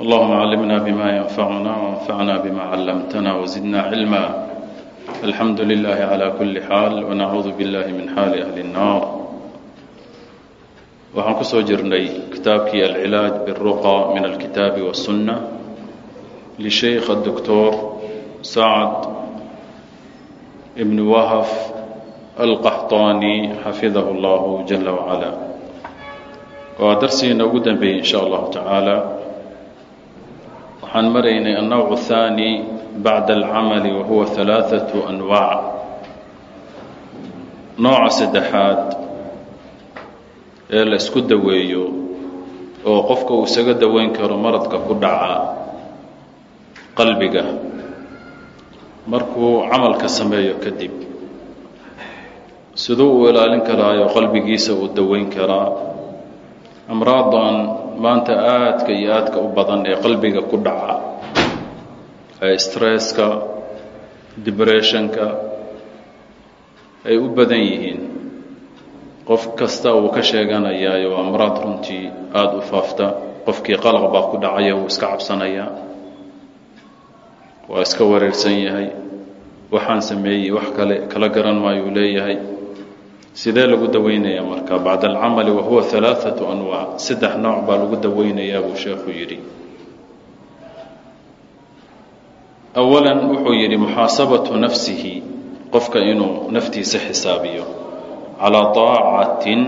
اللهم علمنا بما ينفعنا وانفعنا بما علمتنا وزدنا علما الحمد لله على كل حال ونعوذ بالله من حال أهل النار waxaan ku soo jirnay kitaabkii alcilaaj biاlruqa min alkitaabi waالsunna lishaykh الdoctor sacd ibn wahaf alqaxطaani xafidahu اllahu jala wacala waa darsigiina ugu dambeeyey in sha allahu tacaala waxaan maraynay annowc thaani bacda alcamali wahuwa huwa anwaac. Nooca saddexaad ee la isku daweeyo oo qofka uu isaga daweyn karo maradka ku dhaca qalbiga markuu camalka sameeyo kadib siduu uu ilaalin karaayo qalbigiisa uu daweyn karaa. Amraadan maanta aadka iyo aadka u badan ee qalbiga ku dhaca ee stresska debressionka ay u badan yihiin. Qof kasta uu ka sheeganayaayo amraad runtii aada u faafta. Qofkii qalaq baa ku dhacaya wuu iska cabsanayaa waa iska wareersan yahay. Waxaan sameeyey wax kale kala garan maayuu leeyahay sidee lagu daweynayaa marka? Bacda alcamali wa huwa alaaatu anwaac saddex nooc baa lagu daweynayaa buu sheekhu yidhi. Awalan wuxuu yidhi muxaasabatu nafsihi. Qofka inuu naftiisa xisaabiyo. Calaa daacatin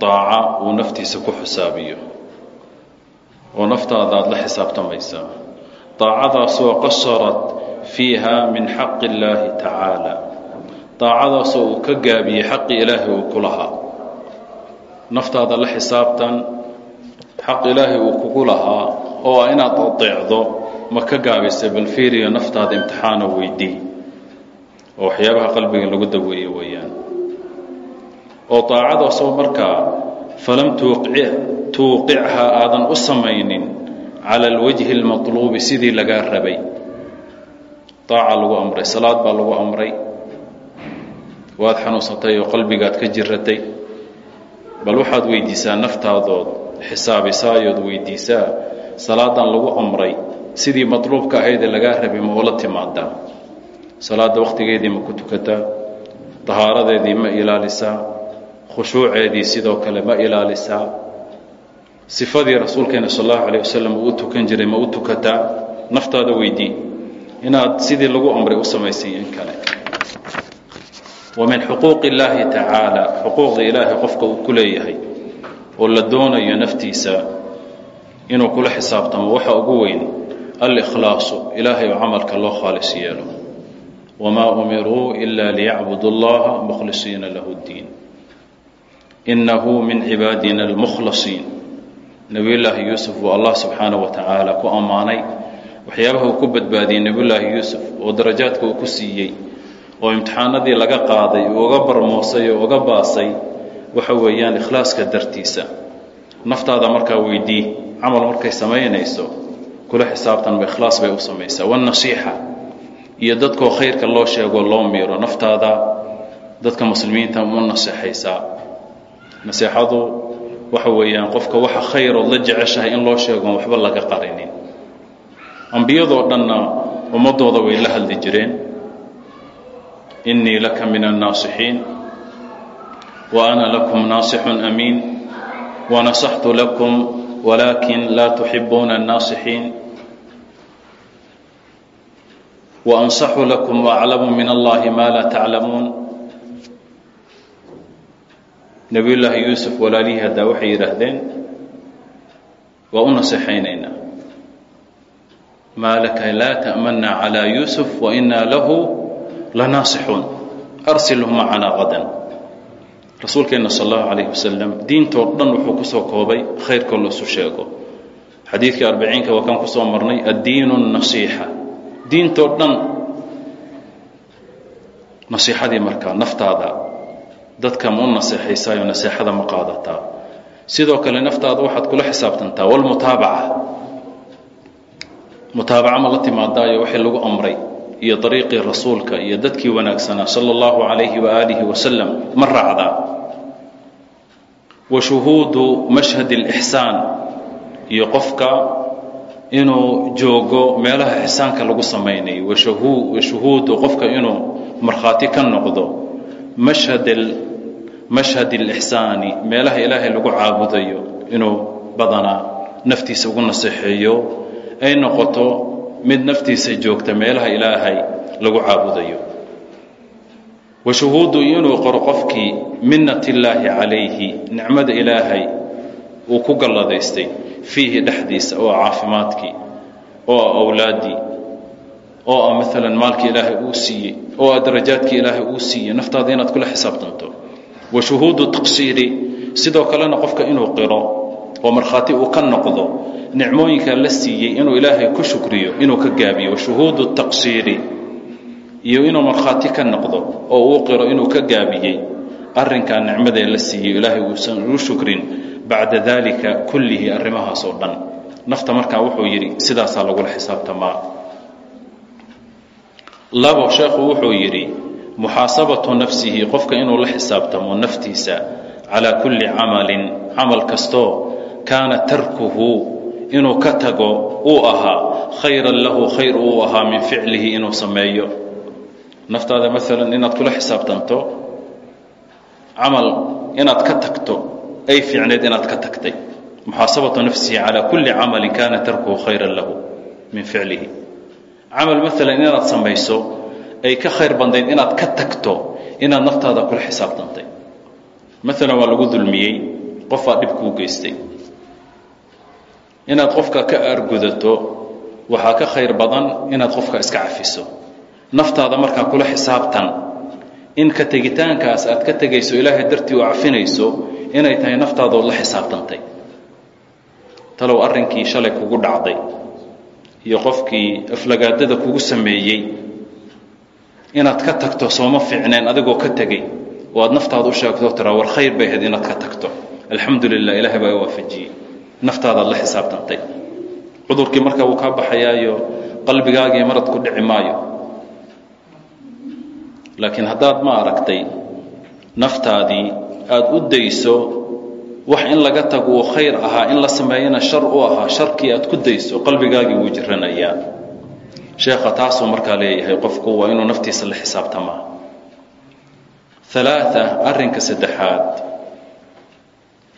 daaca uu naftiisa ku xisaabiyo. Oo naftaada aada la xisaabtamaysaa. Daacadaasoo qasarat fiiha min xaqi illaahi tacaala daacadaasoo uu ka gaabiyey xaqi ilaahay uu ku lahaa. Naftaada la xisaabtan xaq ilaahay uu kugu lahaa oo ah inaad adeecdo ma ka gaabaysa bal fiiriyo naftaada imtixaano weydii. Oo waxyaabaha qalbiga lagu daweeye weeyaan. Oo daacadaasoo markaa falam tuuqichaa aadan u samaynin cala alwajhi almatluubi sidii lagaa rabay. Daaca lagu amray salaad baa lagu amray waad xanuunsatay oo qalbigaad ka jiratay bal waxaad weydiisaa naftaadood xisaabisaayood weydiisaa salaadan lagu amray sidii matluubka ahaydee lagaa rabay ma ula timaadaa. Salaadda wakhtigeedii ma ku tukataa dahaaradeedii ma ilaalisaa khushuuceedii sidoo kale ma ilaalisaa. Sifadii rasuulkeena sal allahu alayh wasalam uu u tukan jiray ma u tukataa. Naftaada weydii inaad sidii lagu amray u samaysay in kale wa min xuquuqi illaahi tacaala xuquuqda ilaahay qofka uu ku leeyahay oo la doonayo naftiisa inuu kula xisaabtamo waxa ugu weyn alikhlaasu ilaahay oo camalka loo khaalis yeelo. Wamaa umiruu ila liyacbudu allaha mukhlisiina lahu ddiin inahu min cibaadina almukhlasiin nebiyullaahi yuusuf buu allah subxaana wa tacaala ku ammaanay waxyaabaha uu ku badbaadiyey nebiyullaahi yuusuf oo darajaadka uu ku siiyey oo imtixaanadii laga qaaday uu uga barmoosay oo uga baasay waxa weeyaan ikhlaaska dartiisa. Naftaada markaa weydii camal markay samaynayso kula xisaabtanba ikhlaas bay u samaysaa wanasiixa iyo dadkoo khayrka loo sheegoo loo miiro. Naftaada dadka muslimiinta uma naseexaysaa naseexadu waxa weeyaan qofka waxa khayrood la jeceshahay in loo sheegoon waxba laga qarinin. Ambiyadoo dhanna ummaddooda way la hadli jireen innii laka min annaasixiin wa ana lakum naasixun amiin wanasaxtu lakum walaakin laa tuxibuuna annaasixiin waansaxu lakum waaclamu min allahi maa laa taclamuun nebiyullaahi yuusuf walaalihii haddaa waxay yidhaahdeen waa u naseexaynaynaa maa laka laa ta'manna calaa yuusuf innaa lahu lanaasixuun arsilhu macanaa qadan rasuulkeenna sal allahu calayh wasalam diintoo dhan wuxuu ku soo koobay khayrkoo laisu sheego. Xadiidkii arbiciinka waa kaan ku marnay addiinu nasiixa. Diintoo dhan nasiixadii markaa naftaada dadka ma u naseexaysaayo naseexada ma qaadataa. Sidoo kale naftaada waxaad kula xisaabtantaa walmutaabaca mutaabaca. Ma la timaadaayo wixii lagu amray iyo dariiqii rasuulka iyo dadkii wanaagsanaa sala allahu calayhi waaalihi wasalam ma raacdaa. Wa shuhuudu mashhadi alixsaan iyo qofka inuu joogo meelaha ixsaanka lagu samaynayo wa shuhuudu qofka inuu markhaati ka noqdo mashhad alixsaani meelaha ilaahay lagu caabudayo inuu badanaa naftiisa ugu naseexeeyo ay noqoto mid naftiisa joogta meelaha ilaahay lagu caabudayo. Wa shuhuudu inuu qoro qofkii minnat illaahi calayhi nicmada ilaahay uu ku galladaystay fiihi dhexdiisa oo caafimaadkii oo ah awlaaddii oo ah maalan maalkii ilaahay uu siiyey oo ah darajaadkii ilaahay uu siiyey naftaada inaad kula xisaabtanto wa shuhuudu taqsiiri sidoo kalena qofka inuu qiro oo markhaati uu ka noqdo nicmooyinkaa la siiyey inuu ilaahay ku shukriyo inuu ka gaabiyo wa shuhuudu taqsiiri iyo inuu markhaati ka noqdo oo uu qiro inuu ka gaabiyey arrinkaa nicmadee la siiyey ilaahay uusan u shukrin. Bacda daalika kullihi arrimahaas oo dhan. Nafta markaa wuxuu yidhi sidaasaa lagula xisaabtamaa labo sheekhu wuxuu yidhi muxaasabatu nafsihi qofka inuu la xisaabtamo naftiisa calaa kulli camalin camal kastoo kaana tarkuhu inuu ka tago uu ahaa khayran lahu khayr uu ahaa min ficlihi inuu sameeyo. Naftaada maalan inaad kula xisaabtanto camal inaad ka tagto ay fiicneed inaad ka tagtay. Muxaasabatu nafsihi calaa kulli camalin kaana tarkuhu khayran lahu min ficlihi. Camal maalan inaad samayso ay ka khayr badnayd inaad ka tagto inaad naftaada kula xisaabtantay. Maalan waa lagu dulmiyey qofaa dhib kuu geystay inaad qofka ka aargudato waxaa ka khayr badan inaad qofka iska cafiso. Naftaada markaa kula xisaabtan. In ka tegitaankaas aad ka tegayso ilaahay dartii u cafinayso inay tahay naftaadood la xisaabtantay. Talow arrinkii shalay kugu dhacday iyo qofkii aflagaadada kugu sameeyey inaad ka tagto sooma fiicneen adigoo ka tegey oo aad naftaada u sheegto tiraa war khayr bay ahayd inaad ka tagto. Alxamdu lilah ilaahay baa waafajiyey naftaadaad la xisaabtantay. Cudurkii markaa wuu kaa baxayaayo qalbigaagii marad ku dhici maayo. Laakiin haddaad ma aragtay naftaadii aada u dayso wax in laga tago uu khayr ahaa in la sameeyana shar u ahaa sharkii aad ku dayso qalbigaagii wuu jiranayaa sheekha taasuu markaa leeyahay qofku waa inuu naftiisa la xisaabtamaa. Alaaa arrinka saddexaad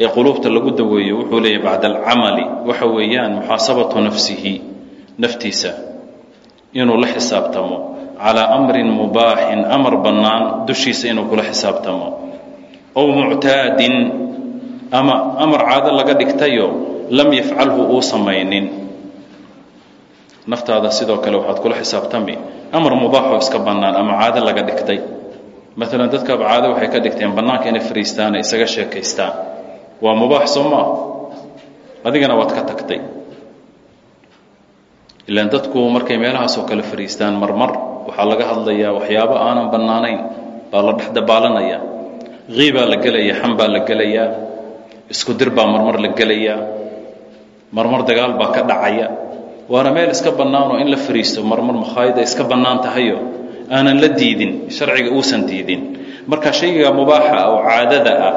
ee quluubta lagu daweeyo wuxuu leeyahy bacda alcamali waxa weeyaan muxaasabatu nafsihi naftiisa inuu la xisaabtamo. Calaa amrin mubaaxin amar bannaan dushiisa inuu kula xisaabtamo. Ow muctaadin ama amar caado laga dhigtayo lam yafcalhu uu samaynin. Naftaada sidoo kale waxaad kula xisaabtami. Amar mubaaxoo iska bannaan ama caado laga dhigtay. Maalan dadkaaba caado waxay ka dhigteen bannaanka inay fariistaan isaga sheekaystaan waa mubaax soo maa adigana waad ka tagtay. Ilaan dadku markay meelahaasoo kale fariistaan marmar waxaa laga hadlayaa waxyaabo aanan bannaanayn baa la dhex dabaalanaya kiibaa la gelayaa xam baa la gelayaa isku dir baa marmar la gelayaa marmar dagaal baa ka dhacaya. Waana meel iska bannaanoo in la fariisto marmar makhaayid ay iska bannaan tahayo aanan la diidin sharciga uusan diidin. Marka shayga mubaaxa oo caadada ah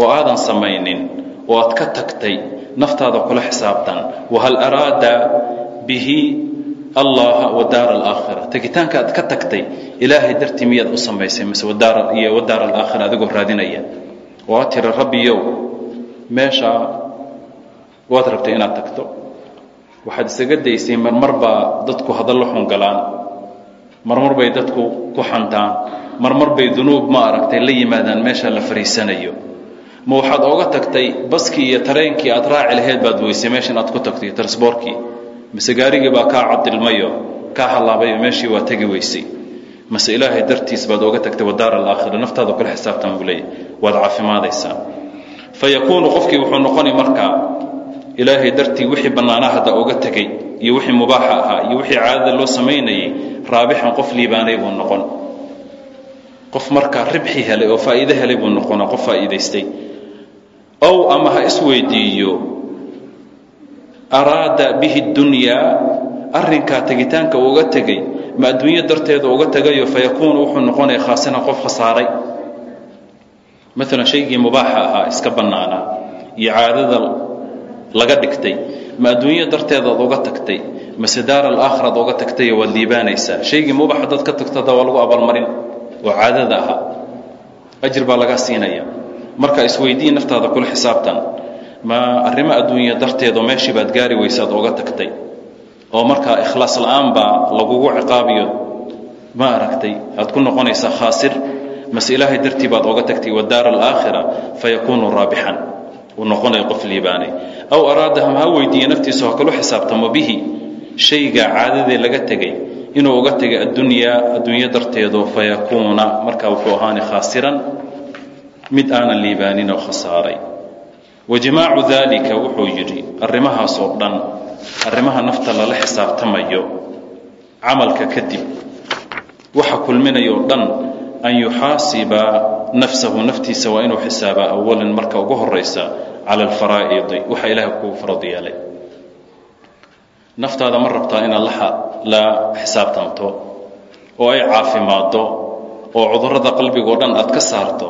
oo aadan samaynin oo aad ka tagtay naftaada kula xisaabtan. Wahal araada bihi allaha wa daara alaakhira tegitaanka aad ka tagtay ilaahay dartii miyaad u samaysay mise iyo wadaar alaakhira adigoo raadinaya. Oo aad tiri rabbiyow meeshaa waad rabtay inaad tagto. Waxaad isaga daysay marmar baa dadku hadallo xungalaan marmar bay dadku ku xantaan marmar bay dunuub ma aragtay la yimaadaan meesha la fariisanayo ma waxaad ooga tagtay baskii iyo tareenkii aad raaci laheyd baad weysay meeshan aad ku tagtay transboorkii mise gaarigii baa kaa cadilmayo kaa hallaabayo meeshii waa tegi weysay. Mase ilaahay dartiis baad ooga tagtay wadaar alaakhira naftaada kula xisaabtan buu leeyahy waad caafimaadaysaa. Fa qofkii wuxuu noqoni markaa ilaahay dartii wixii bannaanaa hadda ooga tegey iyo wixii mubaaxa ahaa iyo wixii caadada loo samaynayey raabixan qof liibaanay buu noqon. Qof markaa ribxi helay oo faa'iide helay buu noqonaa qof faa'iidaystay ow ama ha isweydiiyo araada bihi dunyaa arrinkaa tegitaanka uga tegey ma adduunyo darteeda uga tegayo fayakuunu wuxuu noqonaya khaasiran qof khasaaray. Maalan shaygii mubaaxa ahaa iska bannaanaa iyo caadada laga dhigtay ma adduunyo darteedaad uga tagtay mase daar alaakhiraad uga tagtayo waad liibaanaysaa. Shaygii mubax haddaad ka tagtada waa lagu abaalmarin oo caadada ahaa. Ajir baa lagaa siinaya marka isweydii naftaada kula xisaabtan ma arrimo adduunya darteedo meeshii baad gaari weysaad uga tagtay oo markaa ikhlaas la'aan baa lagugu ciqaabiyo. Ma aragtay aad ku noqonaysaa khaasir mase ilaahay dartii baad oga tagtay wadaar alaakhira fayakuunu raabixan. Uu noqonaya qof liibaanay. Aw araadahum ha weydiiye naftiisa ha kalu xisaabtamo bihi. Shayga caadadii laga tegay inuu uga tegay addunyaa adduunyo darteedu fayakuuna. Markaa wuxuu ahaani khaasiran mid aanan liibaanin oo khasaaray. Wajimaacu daalika wuxuu yidhi arrimahaasoo dhan arrimaha nafta lala xisaabtamayo camalka kadib. Waxa kulminayo dhan an yuxaasiba nafsahu naftiisa waa inuu xisaabaa awalan marka ugu horaysa cala alfaraa'idi waxa ilaahay kugu farad yeelay. Naftaada ma rabtaa inaad la xisaabtanto oo ay caafimaaddo oo cudurrada qalbigoo dhan aad ka saarto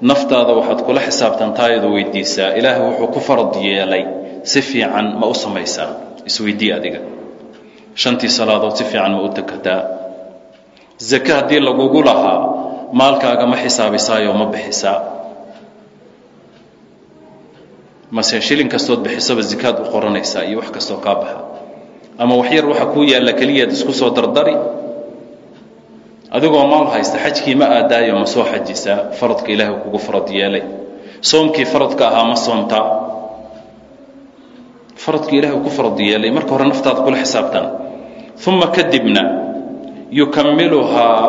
naftaada waxaad kula xisaabtantaayadu weydiisaa. Ilaahay wuxuu ku farad yeelay si fiican ma u samaysaa. Isweydii adiga. Shantii salaadood si fiican ma u tukataa zake haddii lagugu lahaa maalkaaga ma xisaabisaayoo ma bixisaa. Mase shilin kastood bixisaba zikaad u qoranaysaa iyo wax kastoo kaa baxa. Ama wax yar waxa kuu yaalla keliyaad isku soo dardari adigoo maal haysta xajkii ma aadaayo ma soo xajisaa faradka ilaahay kugu farad yeelay. Soomkii faradka ahaa ma soomtaa faradkii ilahay ku farad yeelay marka hore naftaada kula xisaabtan uma kadibna yukamiluhaa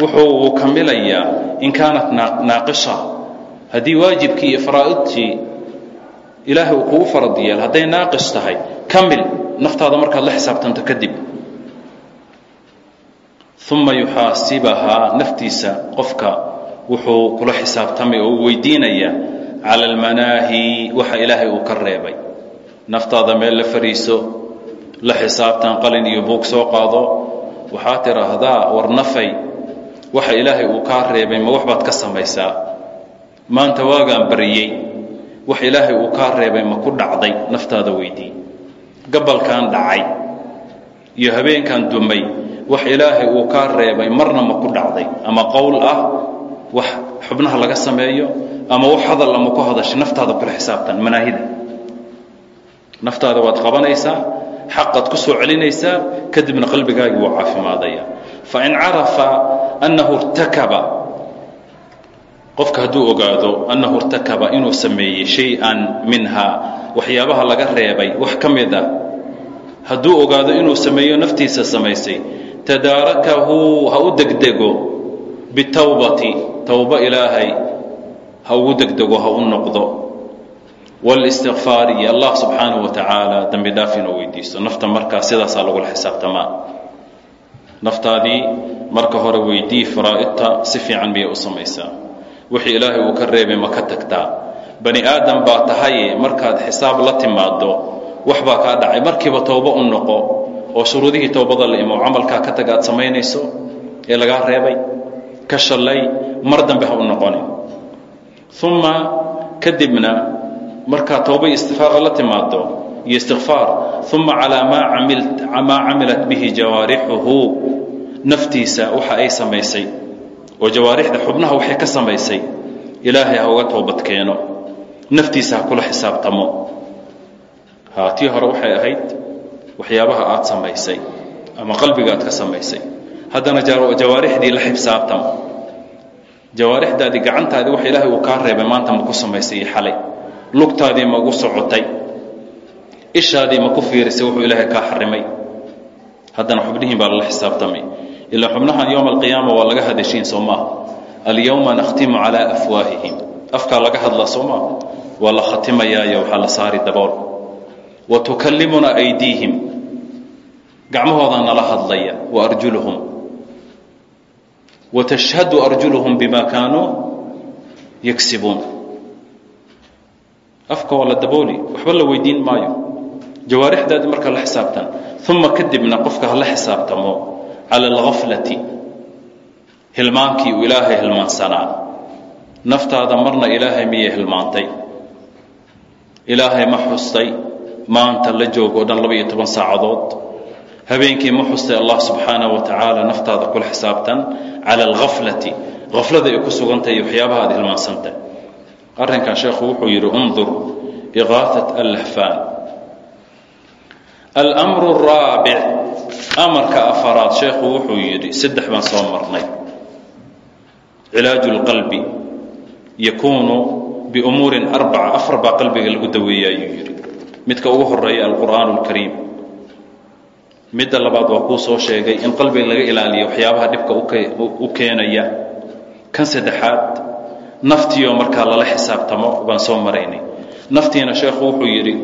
wuxuu kamilayaa in kaanat naaqisha. Haddii waajibkii iyo faraa'idtii ilaahay uu kugu farad yeelay hadday naaqis tahay kamil naftaada markaad la xisaabtanto kadib uma yuxaasibahaa naftiisa qofka wuxuu kula xisaabtamay oo u weydiinayaa cala almanaahi waxa ilaahay uu ka reebay. Naftaada meel la fariiso la xisaabtan qalin iyo buug soo qaado waxaa tidhaahdaa war nafay waxa ilaahay uu kaa reebay ma wax baad ka samaysaa? Maanta waagaan bariyey wax ilaahay uu kaa reebay ma ku dhacday? Naftaada weydii gabalkan dhacay iyo habeenkan dumay wax ilaahay uu kaa reebay marna ma ku dhacday. Ama qowl ah wax xubnaha laga sameeyo ama wax hadal ama ku hadashay naftaada kula xisaabtan manaahida. Naftaada waad qabanaysaa xaqaad ku soo celinaysaa kadibna qalbigaagi wuu caafimaadaya fain carafa annahu irtakaba qofka hadduu ogaado annahu irtakaba inuu sameeyey shay-an minha waxyaabaha laga reebay wax ka mid ah hadduu ogaado inuu sameeyo naftiisa samaysay tadaarakahu ha u degdego bitawbati towbo ilaahay ha ugu degdego ha u noqdo wاlistikfaari iyo allah subxaanaه wa tacaala dembi dhaaf inuu weydiisto nafta markaa sidaasaa lagula xisaabtamaa naftaadii marka hore weydii faraa'idta si fiican miyay u samaysaa wixii ilaahay uu ka reebay ma ka tagtaa bani aadam baa tahaye markaad xisaab la timaado wax baa kaa dhacay markiiba towbo u noqo oo shuruudihii towbada la imo camalkaa ka taga aad samaynayso ee lagaa reebay ka shallay mar dambe ha u noqonin. Uma kadibna markaa towba iyo istikfaara la timaado iyo istikfaar uma calaa maa camilat bihi jawaarixuhu naftiisa waxa ay samaysay oo jawaarixda xubnaha waxay ka samaysay ilaahay ha uga toobad keeno naftiisa ha kula xisaabtamo. Tii hore waxay ahayd waxyaabaha aad samaysay ama qalbiga aad ka samaysay. Haddana jawaarixdii la xisaabtam. Jawaarixdaadii gacantaadii wax ilaahay uu kaa reebay maanta ma ku samaysay iyo xalay. Lugtaadii ma ugu socotay. Ishaadii ma ku fiirisay wuxuu ilaahay kaa xarimay. Haddana xubnihiin baa lala xisaabtamay. Ilaa xubnahan yowma alqiyaama waa laga hadashiin soo maaha alyowma nakhtimu calaa afwaahihim. Afkaa laga hadlaa soo maaha waa la khatimayaayo waxaa la saari dabool. Wa tukallimuna aydiihim gacmahoodaa nala hadlaya wa arjuluhum. Watashhadu arjuluhum bima kaanuu yagsibuun afka waa la dabooli waxba la weydiin maayo. Jawaarixdaadi marka la xisaabtan uma kadibna qofka hala xisaabtamo cala algaflati hilmaankii uu ilaahay hilmaansanaa. Naftaada marna ilaahay miyay hilmaantay? Ilaahay ma xustay? Maanta la joogo o dhan laba iyo toban saacadood habeenkii ma xustay allah subxaanah wa tacaala naftaada kula xisaabtan cala algaflati aflada ay ku sugantahay iyo waxyaabaha aad hilmaansantahy arrinkan sheekhu wuxuu yidhi undur iqaaat allahfaan almru raabic amarka afaraad sheekhu wuxuu yidhi saddex baan soo marnay. Cilaaju lqalbi yakuunu biumuurin arbaca. Afar baa qalbiga lagu daweeya ayuu yidhi. Midka ugu horreeya alqur'aan اlkariim midda labaad waa kuu soo sheegay in qalbiga laga ilaaliyo waxyaabaha dhibka u keenaya. Kan saddexaad naftiioo markaa lala xisaabtamo baan soo maraynay. Naftiina sheekhu wuxuu yidhi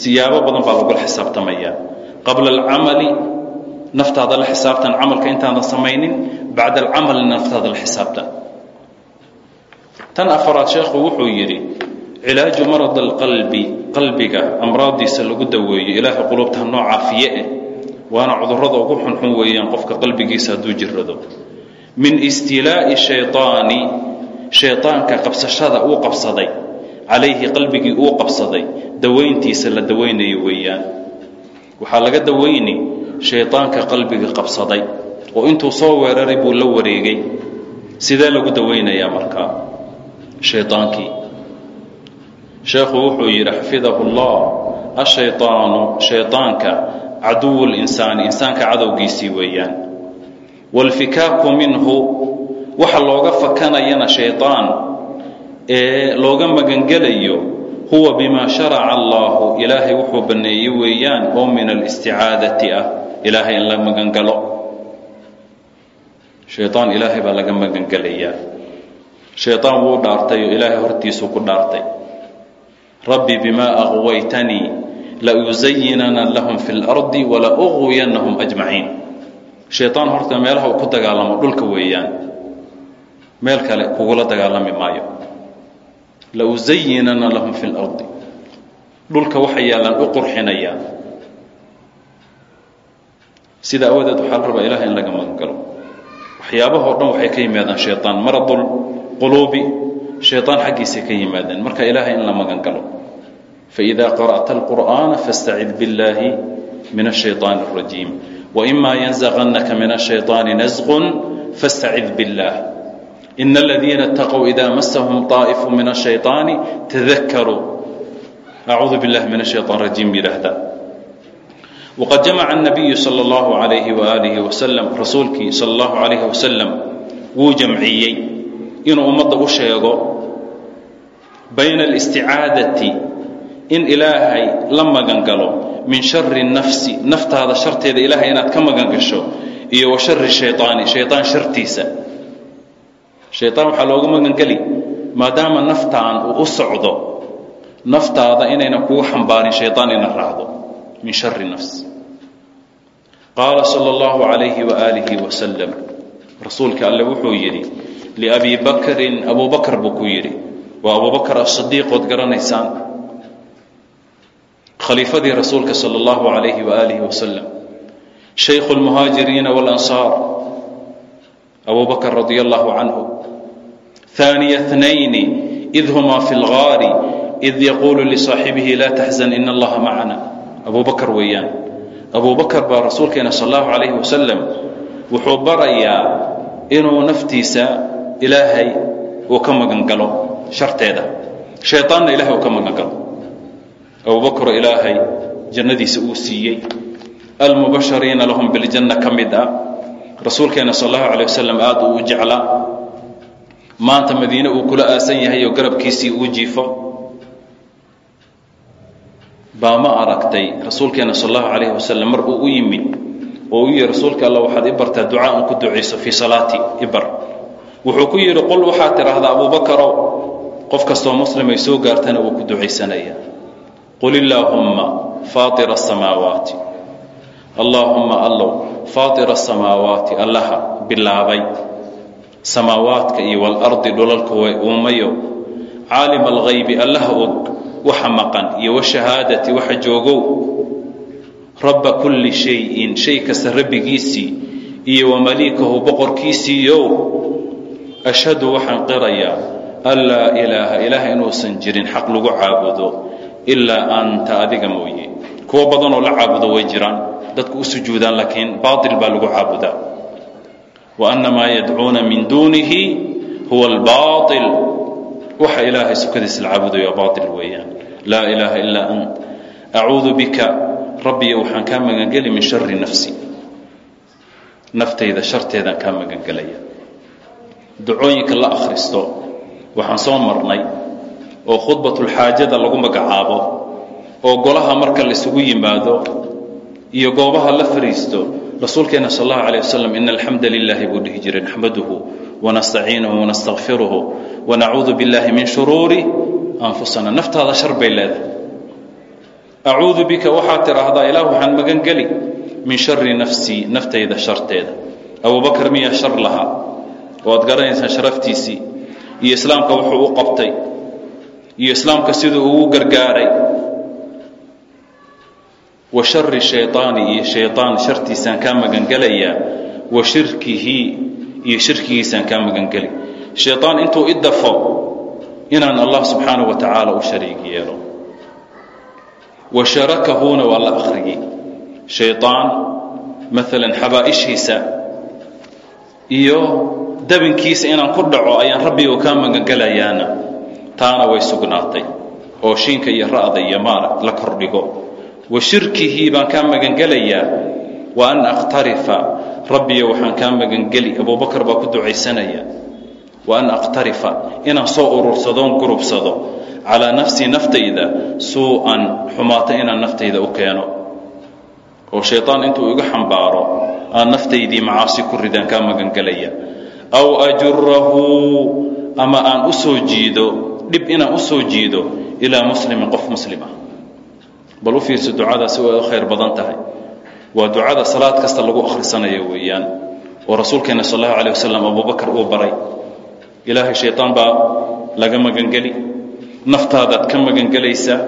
siyaabo badan baa lagula xisaabtamaya. Qabla alcamali naftaada la xisaabtan camalka intaadan samaynin bacda alcamalina naftaada la xisaabtan. Tan afaraad sheekhu wuxuu yidhi cilaaju marad alqalbi qalbiga amraadiisa lagu daweeyo. Ilaahay qulubta noo caafiye eh waana cudurrada ugu xunxun weeyaan qofka qalbigiisa hadduu jirrado. Min istilaa'i shayaani shayaanka qabsashada uu qabsaday calayhi qalbigii uu qabsaday dawayntiisa la daweynayo weeyaan. Waxaa laga daweyni shayaanka qalbiga qabsaday oo intuu soo weeraray buu la wareegay. Sidee lagu daweynayaa markaa shayaankii sheekhuu wuxuu yidhi xafidahu llah ashayaanu shayaanka caduwu linsaani insaanka cadowgiisii weeyaan. Waalfikaaku minhu waxa looga fakanayana shaydaan ee looga magangelayo huwa bimaa sharaca allaahu ilaahay wuxuu banneeyey weeyaan oo min alisticaadati ah ilaahay in la magangalo shaydaan ilaahay baa laga magangelayaa. Shaydaan wuu dhaartay oo ilaahay hortiisuu ku dhaartay. Rabbi bimaa aqwaytanii lausayinana lahum fi اlardi walaugwiyanahum ajmaciin shayطaan horta meelaha uu ku dagaalamo dhulka weeyaan meel kale kugula dagaalami maayo lausayinana lahum fi اlardi dhulka waxa yaallaan u qurxinayaa sida awadeed waxaa la rabaa ilahay in laga magangalo waxyaabahoo dhan waxay ka yimaadaan shayطaan maradul quluubi shayطaan xaggiisay ka yimaadeen marka ilaahay in la magan galo faإida qara'ta اlqur'ana faاstacid biاllahi min الshayطaan الrajiim وإma yanزغanaka min الshayطaani nasqun faاstacid biاllah in اladiina اtaqوا إida masahum طaaئif min الshayطaani tadakaruu acuudu biاllahi min الshayطaan rajiim yidhaahda wqad jamaca الnabiyu salى اllahu عalayhi وaalihi waslm rasuulkii salى اllahu عalayhi wasalam wuu jamciyey inuu ummadda u sheego bayna اlisticaadati in ilaahay la magangalo min shari nafsi naftaada sharteeda ilaahay inaad ka magangasho iyo wa shari shayaani shayaan shartiisa. Shayaan waxaa loogu magangeli maadaama naftan uu u socdo naftaada inayna kugu xambaarin shayaan ina raacdo min shari nafsi. Qaala sal اllahu calayhi waaalihi wasalam rasuulka alle wuxuu yidhi liabi bakrin abuu buu ku yidhi waa abuu bakr garanaysaan khaliifadii rasuulka salى اllahu عalayhi وaalihi wasalam shaykhu اlmuhaajiriina wاlansaar abu bakr radi allahu canhu ثaaniya اثnayni id hmaa fi اlgaari id yaquulu lisaaxibihi laa taxzan in allaha macana abu bakr weeyaan abu bakr baa rasuulkeena sal اllahu عalayhi wasalam wuxuu barayaa inuu naftiisa ilaahay uu ka magan galo sharteeda shayطaanna ilahay uu ka magan abubakr ilaahay jannadiisa uu siiyey. Almubashariina lahum biljanna ka mid a rasuulkeena sal allahu calay wasalam aad uu u jeclaa. Maanta madiine uu kula aasan yahay oo garabkiisii uu jiifo. Baa ma aragtay rasuulkeena sal allahu calayh wasalam mar uu u yimid oo u yihi rasuulka alla waxaad i bartaa ducaa an ku ducayso fii salaati ibar wuxuu ku yidhi qul waxaad tidhaahdaa abubakarow qof kastoo muslimay soo gaartana wuu ku ducaysanaya qul illaahumma faatira asamaawaati allaahumma allow faatira asamaawaati allaha bilaabay samaawaadka iyo walardi dhulalka way uumayo caalima alghaybi allaha og waxa maqan iyo washahaadati waxa joogow rabba kulli shayin shay kasta rabbigiisii iyo wamaliikahu boqorkiisiiyow ashhadu waxaan qirayaa an laa ilaaha ilaah inuusan jirin xaq lagu caabudo ilaa anta adiga mooye. Kuwo badanoo la caabudo way jiraan. Dadku u sujuudaan laakiin baatil baa lagu caabudaa. Wa anna maa yadcuuna min duunihi huwa albaail waxa ilaahay sukadiisa la caabudayo waa baatil weeyaan. Laa ilaaha ilaa ant. Acuudu bika. Rabbiyo waxaan kaa magangeli min shari nafsi. Naftayda sharteedaan kaa magangelaya. Ducooyinka la akhristo waxaan soo marnay oo khudbatulxaajada lagu magacaabo oo golaha marka laisugu yimaado iyo goobaha la fariisto rasuulkeena sal allahu alay wasalam ina alxamda lilaahi buu dhihi jiray naxmaduhu wanastaciinuhu wanastakfiruhu wanacuudu billahi min shuruuri anfusana naftaada shar bay leedahay. Acuudu bika waxaad tidhaahdaa ilaah waxaan magan geli min shari nafsii naftayda sharteeda. Abubakar miyaa shar lahaa? Oo aad garanaysaan sharaftiisii? Iyo islaamka wuxuu u qabtay iyo islaamka siduu ugu gargaaray. Wa shari shayaani iyo shayaan shartiisaan kaa magangelayaa wa shirkihi iyo shirkigiisaan kaa magangeli shayaan intuu i dafo inaan allah subxaanaه wa tacaala u shariig yeelo. Wa sharakahuna waa la akrigi shayaan maalan xabaa'ishiisa iyo dabinkiisa inaan ku dhaco ayaan rabbigu kaa magangelayaana taana way sugnaatay oo shiinka iyo ra'da iyo maarag la kordhigo. Wa shirkihi baan kaa magangelayaa wa an aqtarifa rabbiyo waxaan kaa magangeli abubakar baa ku ducaysanaya. Wa an aqtarifa inaan soo urursadoon gurubsado calaa nafsii naftayda suu-an xumaato inaan naftayda u keeno. Oo shayطaan intuu iga xambaaro aan naftaydii macaasi ku ridaan kaa magangelaya aw ajurahu ama aan u soo jiido dhib inaan u soo jiido ilaa muslimin qof muslim ah bal u fiirso ducadaasi way u khayr badan tahay. Waa ducada salaad kasta lagu akhrisanayo weeyaan. Oo rasuulkeena sal allahu alay wasalam abubakar uu baray. Ilaahay shayطaan baa laga magangeli. Naftaadaad ka magangelaysaa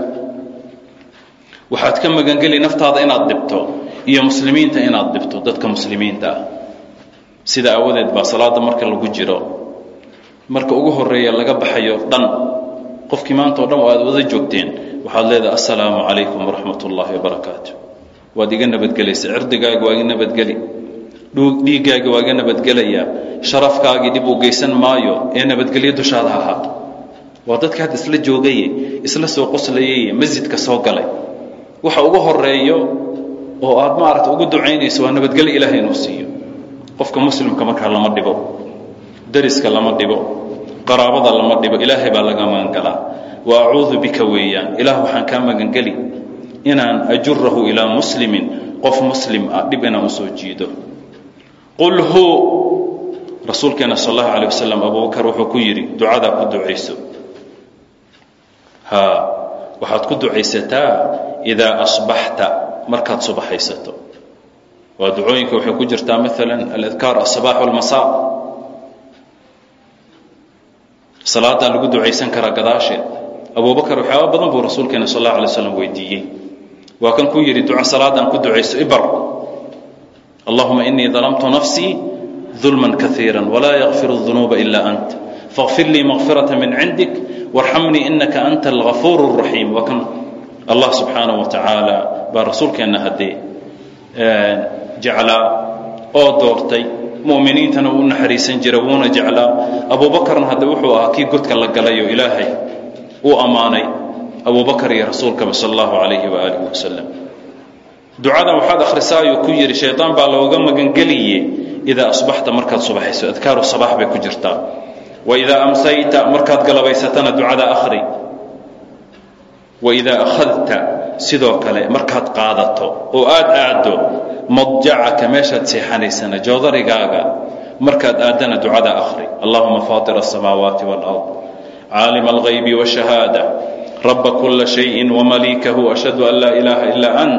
waxaad ka magangeli naftaada inaad dhibto iyo muslimiinta inaad dhibto dadka muslimiinta ah. Sida aawadeed baa salaada marka lagu jiro marka ugu horreeya laga baxayo dhan qofkii maanta o dhan oo aad wada joogteen waxaad leedahay assalaamu calaykum waraxmat ullaahi wabarakaatu waad iga nabadgelaysa cirdigaaga waa iga nabadgeli dhiiggaagi waa iga nabadgelayaa sharafkaagii dhib uu geysan maayo ee nabadgelyo dushaada ha ahaato. Waa dadka hadda isla joogaye isla soo qoslayaye masjidka soo galay. Waxa ugu horeeyo oo aad maaragta ugu ducaynayso waa nabadgelyo ilaahay inuu siiyo. Qofka muslimka markaa lama dhibo dariska lama dhibo qaraabada lama dhibo ilaahay baa laga magangalaa wa acuudu bika weeyaan ilaah waxaan kaa magangeli inaan ajurahu ilaa muslimin qof muslim ah dhib inaan u soo jiido. Qul hu rasuulkeena sal allahu alay wasalam abubakar wuxuu ku yidhi ducadaa ku ducayso. Ha waxaad ku ducaysataa idaa asbaxta markaad subaxaysato. Waa ducooyinka waxay ku jirtaa maalan aladkaar asabaax walmasaa salaadaa lagu ducaysan karaa gadaasheed abubakar waxyaaba badan buu rasuulkeena sal alla alay slam weydiiyey. Waa kan ku yidhi duco salaadaan ku ducayso ibar allahuma inii dalamtu nafsii dulman kaiira walaa yakfiru dunuuba ilaa ant. Faqfir lii maqfirata min cindik warxamnii inaka anta algafuur raxiim waa kan allah subxaanah wa tacaala baa rasuulkeenna haddee eh, jeclaa oo doortay mu'miniintana uu naxariisan jira wuuna jeclaa. Abuubakarna hadde wuxuu ahaa kii godka la galay oo ilaahay uu ammaanay abubakar iyo rasuulkaba sal allahu calayhi waaalih wasalam ducadan waxaad akhrisaa ayuu ku yidhi shayطaan baa looga magangeliye idaa asbaxta markaad subaxayso adkaaru sabax bay ku jirtaa. Waidaa amsayta markaad galabaysatana ducada akhri. Waidaa akhadta sidoo kale markaad qaadato oo aad aaddo madjacaka meeshaad seexanaysana joodarigaaga markaad aaddana ducada akhri allahuma faatir aلsamaawaati wاlard caalima alغaybi wالshahaada raba kula shayi wmaliikahu ashhadu an laa ilaaha ilaa ant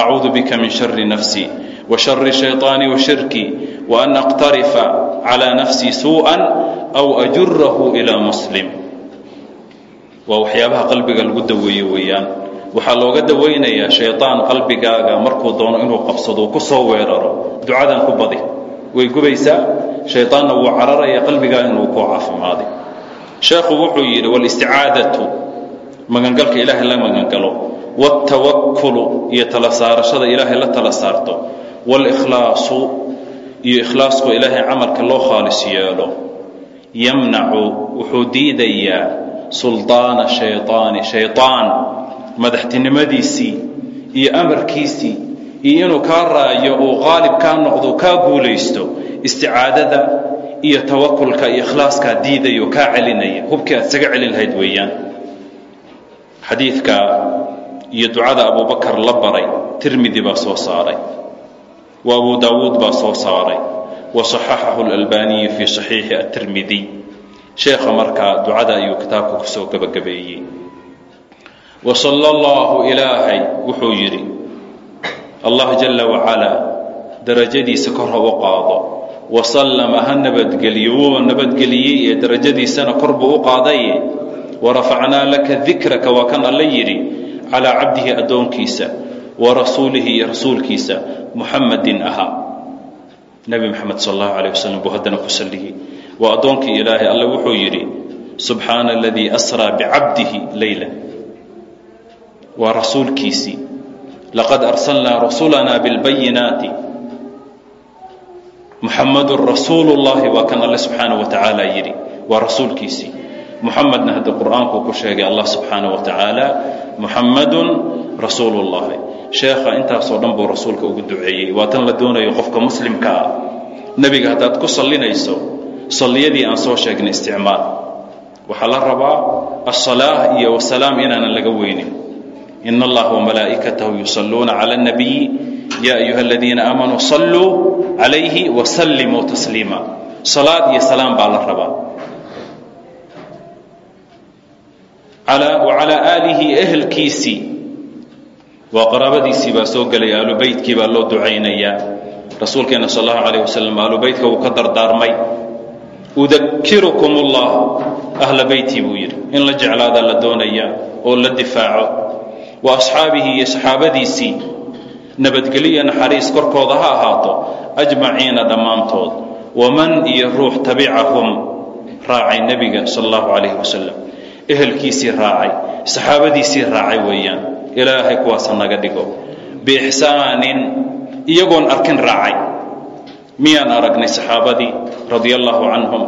acuudu bika min shari nafsi washari shayطaani washirki waan aqtarifa calىa nafsii suuءa aw ajurahu ilىa muslim waa waxyaabaha qalbiga lagu daweeyo weeyaan waxaa looga dawaynayaa shayطaan qalbigaaga markuu doono inuu qabsado ku soo weeraro ducadan ku badi way gubaysaa shayطaanna wuu cararaya qalbigaaga inuu ku caafimaaday sheekhu wuxuu yidhi wاlisticaadaةu magangalka ilaahay la magangalo wاtawakulu iyo tala saarashada ilaahay la tala saarto wاlkhlaasu iyo ikhlaasku ilaahay camalka loo khaalis yeelo yamnacu wuxuu diidayaa sulطaana shayطaani shayطaan madaxtinimadiisii iyo amarkiisii iyo inuu kaa raayo uu qaalib kaa noqdo kaa guulaysto isticaadada iyo tawakulka iyo ikhlaaskaa diidayo kaa celinaya. Hubkii aad isaga celin lahayd weeyaan. Xadiidka iyo ducada abubakar la baray tirmidi baa soo saaray. Wa abu daawuud baa soo saaray. Wa saxaxahu lalbaaniyu fii saxiixi atirmidiy sheekha markaa ducada ayuu kitaabka ku gabagabeeyey sala اllahu ilaahay wuxuu yidhi. Allah jala wacalaa darajadiisa kor ha u qaado. Wasallama ha nabadgeliyo wuuba nabadgeliyey ee darajadiisana kor buu u qaadaye warafacnaa laka dikraka waa kan alla yidhi calaa cabdihi addoonkiisa wa rasuulihi iyo rasuulkiisa muxamadin ahaa nebi moxamed sal allahu alayh wasalam buu haddana ku salliyey. Waa addoonkii ilaahay alle wuxuu yidhi subxaana aladii asraa bicabdihi leyla waa rasuulkiisii laqad arsalnaa rusulana bilbayinaati muxamadun rasuulu llahi waa kan alle subxaana wa tacaala yidhi waa rasuulkiisii muxamedna hadda qur'aankuu ku sheegay allah subxaana wa tacaala muxamadun rasuulu llahi sheekha intaasoo dhan buu rasuulka ugu duceeyey. Waa tan la doonayo qofka muslimka. Ah nebiga haddaad ku sallinayso salliyadii aan soo sheegnay isticmaal. Waxaa la rabaa asalaah iyo wasalaam inaanan laga weynin in allaha wamalaa'ikatahu yusalluuna cala اnabiyi ya ayuha aladiina aamanuu salluu calayhi wasallimuu tasliima salaad iyo salaam baa la rabaa wacalaa aalihi ehelkiisii waa qaraabadiisii baa soo gelaya aalubeytkii baa loo ducaynayaa rasuulkeena sal allahu alayh wasalam aalubeytka wuu ka dardaarmay udakirukum ullah ahla beyti buu yidhi in la jeclaadaa la doonaya oo la difaaco wa asxaabihi iyo saxaabadiisii nabadgeliya naxariis korkooda ha ahaato ajmaciina dhammaantood. Waman iyo ruux tabicahum raacay nebiga sal allahu calayhi wasalam ehelkiisii raacay saxaabadiisii raacay weeyaan. Ilaahay kuwaasa naga dhigo. Biixsaanin iyagoon arkin raacay. Miyaan aragnay saxaabadii radia allahu canhum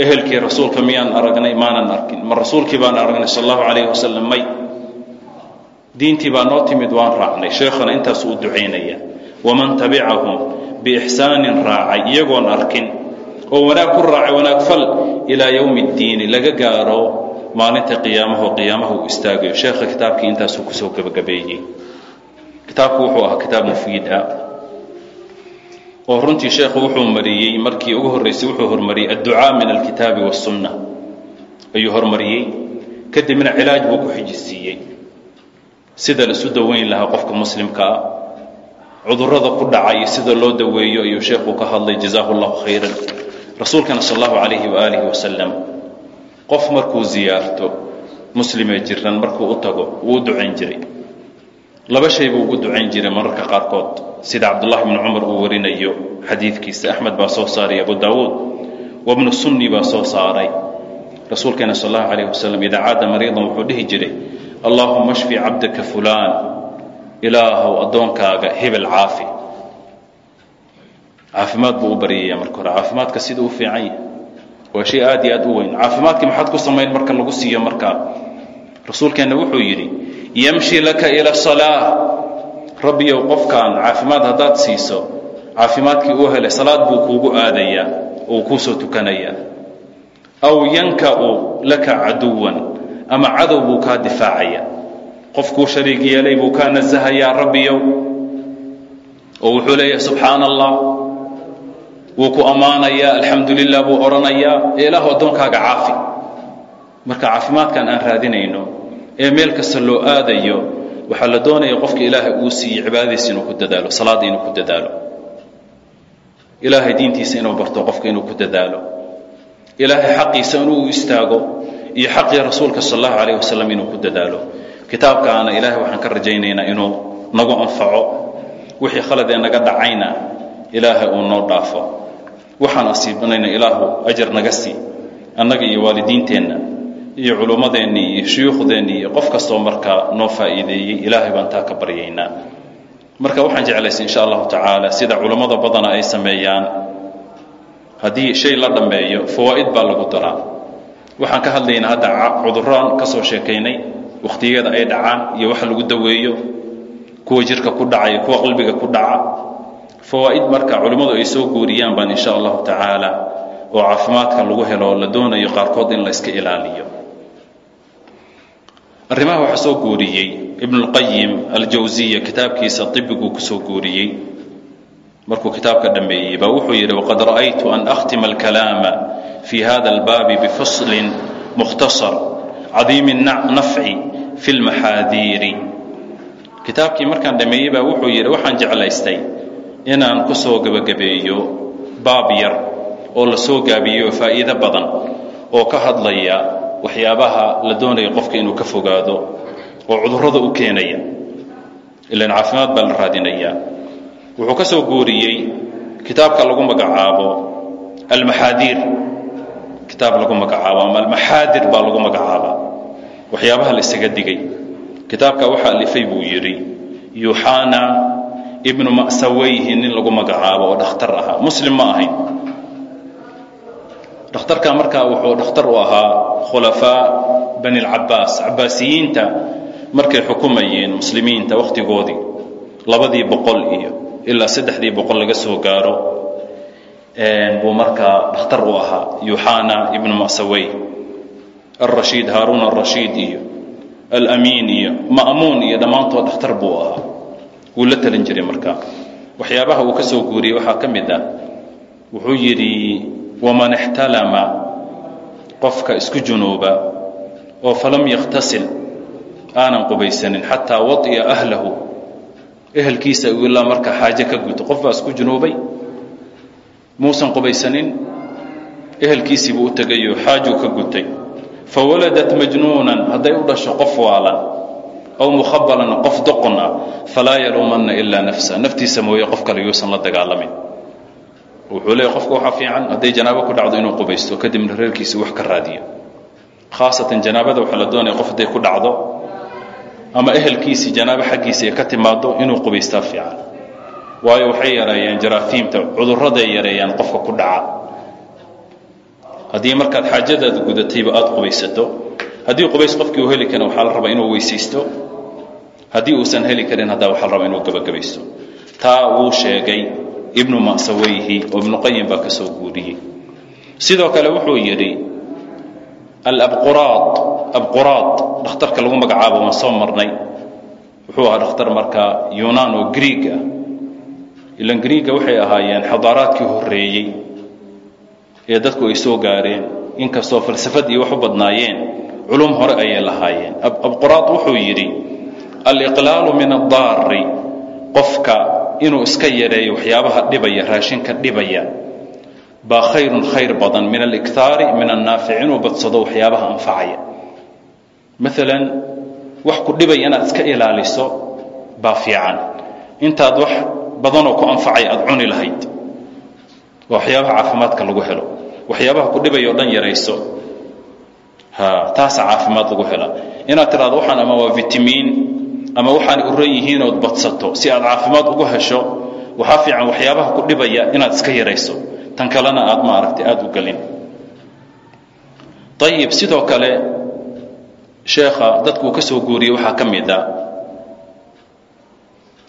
ehelkii rasuulka miyaan aragnay? Maanan arkin. Ma rasuulkii baan aragnay sal allahu calayhi wasalam may diintii baa noo timid waan raacnay. Sheekhana intaasuu u ducaynaya waman tabicahum biixsaanin raacay iyagoon arkin. Oo wanaag ku raacay wanaag fal ilaa yowmi اddiini laga gaaro maalinta qiyaamaho qiyaamaha uu istaagayo sheekha kitaabkii intaasuu ku soo gebagabeeyey. Kitaabku wuxuu ahaa kitaab mufiid ah. Oo runtii sheekhu wuxuu mariyey markii ugu horreysay wuxuu hormariyey adducaa min alkitaabi waاsunna ayuu hormariyey. Kadibna cilaaj buu ku xijisiiyey sida la isu daweyn lahaa qofka muslimka ah cudurrada ku dhacay sida loo daweeyo ayuu sheekhu ka hadlay jazaahu اllahu khayran. Rasuulkana sal allahu calayhi waaalihi wasalam qof markuu ziyaarto muslimee jiran markuu u tago wuu u jiray. Laba shay buu ugu ducayn jiray mararka qaarkood. Sida cabdullahi bnu cumar uu warinayo xadiidkiisa axmed baa soo saaray abu daawuud wabnu sunni baa soo saaray. Rasuulkeena sal allahu calayh wasalam idaa caada mariidan wuxuu dhihi jiray allaahuma shfi cabdaka fulaan ilaahow addoonkaaga hebel caafi. Caafimaad buu u baryaya marka hore. Caafimaadka siduu u fiican yahay. Waa shay aad iyo aad u weyn. Caafimaadkii maxaad ku samayn marka lagu siiyo markaa rasuulkeenna wuxuu yidhi yamshi laka ila salaa rabbiyow qofkan caafimaad haddaad siiso caafimaadkii uu helay salaad buu kuugu aadayaa oo kuu soo tukanayaa. Aw yanka'u laka caduwan ama cadow buu kaa difaacaya. Qofkuu shariig yeelay buu kaa nasahayaa rabbiyow. Oo wuxuu leeyahay subxaana allah wuu ku ammaanayaa alxamdu lilah buu odhanayaa ee ilaahu addoonkaaga caafi. Marka caafimaadkan aan raadinayno ee meel kasta loo aadayo waxaa la doonaya qofka ilaahay uu siiyey cibaadadiisa inuu ku dadaalo salaadda inuu ku dadaalo. Ilaahay diintiisa inuu barto qofka inuu ku dadaalo. Ilaahay xaqiisa inuu istaago iyo xaqii rasuulka sal allahu alayh wasalam inuu ku dadaalo. Kitaabkaana ilaahay waxaan ka rajaynaynaa inuu nagu anfaco wixii khaladee naga dhacayna ilaahay uu noo dhaafo. Waxaan asiibanayna ilaahu ajar naga sii annaga iyo waalidiinteenna iyo culummadeennii iyo shuyuukhdeennii iyo qof kastoo markaa noo faa'iideeyey ilaahay baan taa ka baryaynaa. Marka waxaan jeclaysay insha allahu tacaala sida culummada badana ay sameeyaan. Haddii shay la dhammeeyo fawaa'id baa lagu daraa waxaan ka hadlaynaa hadda cuduraan ka soo sheekaynay. Wakhtiyada ay dhacaan iyo wax lagu daweeyo. Kuwa jirka ku dhaca kuwa qalbiga ku dhaca. Fawaa'id marka culimmadu ay soo guuriyaan baan insha allahu tacaala oo caafimaadka lagu helo la doonayo qaarkood in la ilaaliyo. Arrimaha waxaa soo guuriyey. Ibnulqayim aljawsiya kitaabkiisa ibiguu ku guuriyey. Markuu kitaabka dhammeeyey baa wuxuu yidhi waqad ra'aytu an akhtima alkalaama fi hada albaabi bifaslin mukhtasar cadiimi nafci fi lmaxaadiiri kitaabkii markaan dhammeeyey baa wuxuu yidhi waxaan jeclaystay inaan ku soo gebagabeeyo baab yar oo la soo gaabiyo faa'iido badan oo ka hadlaya waxyaabaha la doonaya qofka inuu ka fogaado oo cudurrada u keenaya ilan caafimaad baa la raadinayaa wuxuu ka soo guuriyey kitaabka lagu magacaabo almaxaadiir kitaab lagu magacaabo ama almaxaadir baa lagu magacaabaa. Waxyaabaha la isaga digay. Kitaabka waxaa alifay buu yidhi yuxana ibnu ma'sawayhi nin lagu magacaabo oo dhakhtar ahaa. Muslim ma ahayn. Dhakhtarka markaa wuxuu dhakhtar u ahaa khulafaa bani alcabaas cabaasiyiinta markay xukumayeen muslimiinta wakhtigoodii labadii boqol iyo ilaa saddexdii boqol laga soo gaaro buu markaa dhakhtar u ahaa yuxana ibnu ma'sawey alrashiid haaruun alrashiid iyo alamiin iyo ma'muun iyo dhammaantood dhakhtar buu ahaa. Wuu la talin jiray markaa waxyaabaha uu ka soo guuriyey waxaa ka mid ah wuxuu yidhi waman ixtalama qofka isku junuuba oo falam yakhtasil aanan qubaysanin xataa wadi'a ahlahu ehelkiisa uu ilaa marka xaaje ka guto qof baa isku junuubay muusan qubaysanin ehelkiisii buu u tegayoo xaajuu ka gutay. Fawaladat majnuunan hadday u dhasho qof waalan aw mukhabalan qof doqon ah falaa yaluumanna ilaa nafsa. Naftiisa mooye qof kale yuusan la dagaalamin. Wuxuu leeyahy qofka waxaa fiican hadday janaabo ku dhacdo inuu qubaysto kadibna reerkiisa wax ka raadiyo. Khaasatan janaabada waxaa la doonaya qof hadday ku dhacdo ama ehelkiisii janaabo xaggiisa ay ka timaado inuu qubaystaa fiican waayo waxay yareeyeen jaraafiimta cudurraday yareeyaan qofka ku dhaca. Haddii markaad xaajadaada gudatayba aada qubaysato haddii qubays qofkii uu heli karin waxaa la rabaa inuu weysaysto haddii uusan heli karin haddaa waxaa la rabaa inuu gabagabaysto. Taa wuu sheegay ibnu ma'sawayhi oo ibnuqayim baa ka soo guuriyey. Sidoo kale wuxuu yidhi alabquraad abquraad dhakhtarka lagu magacaabo waan soo marnay. Wuxuu ahaa dhakhtar markaa yunaan oo griig ah ilan griiga waxay ahaayeen xadaaraadkii horreeyey ee dadku ay soo gaareen. Inkastoo falsafad iyo wax u badnaayeen culum hore ayay lahaayeen. Abquraad wuxuu yidhi aliqlaalu min addaari qofka inuu iska yareeyo waxyaabaha dhibaya raashinka dhibaya baa khayrun khayr badan. Min aliktaari min annaafic inuu badsado waxyaabaha anfacaya. Maalan wax ku dhibaya inaad iska ilaaliso baa fiican. Intaad wax badanoo ku anfacaya aada cuni lahayd. Waa waxyaabaha caafimaadka lagu helo. Waxyaabaha ku dhibaya o dhan yarayso. Taasaa caafimaad lagu hela. Inaad tidhahdo waxaan ama waa vitamiin ama waxaanay uran yihiin ood badsato si aad caafimaad ugu hesho waxaa fiican waxyaabaha ku dhibaya inaad iska yarayso. Tan kalena aad ma aragtay aada u gelin ayib sidoo kale sheekha dadkuu ka soo guuriyey waxaa ka mid a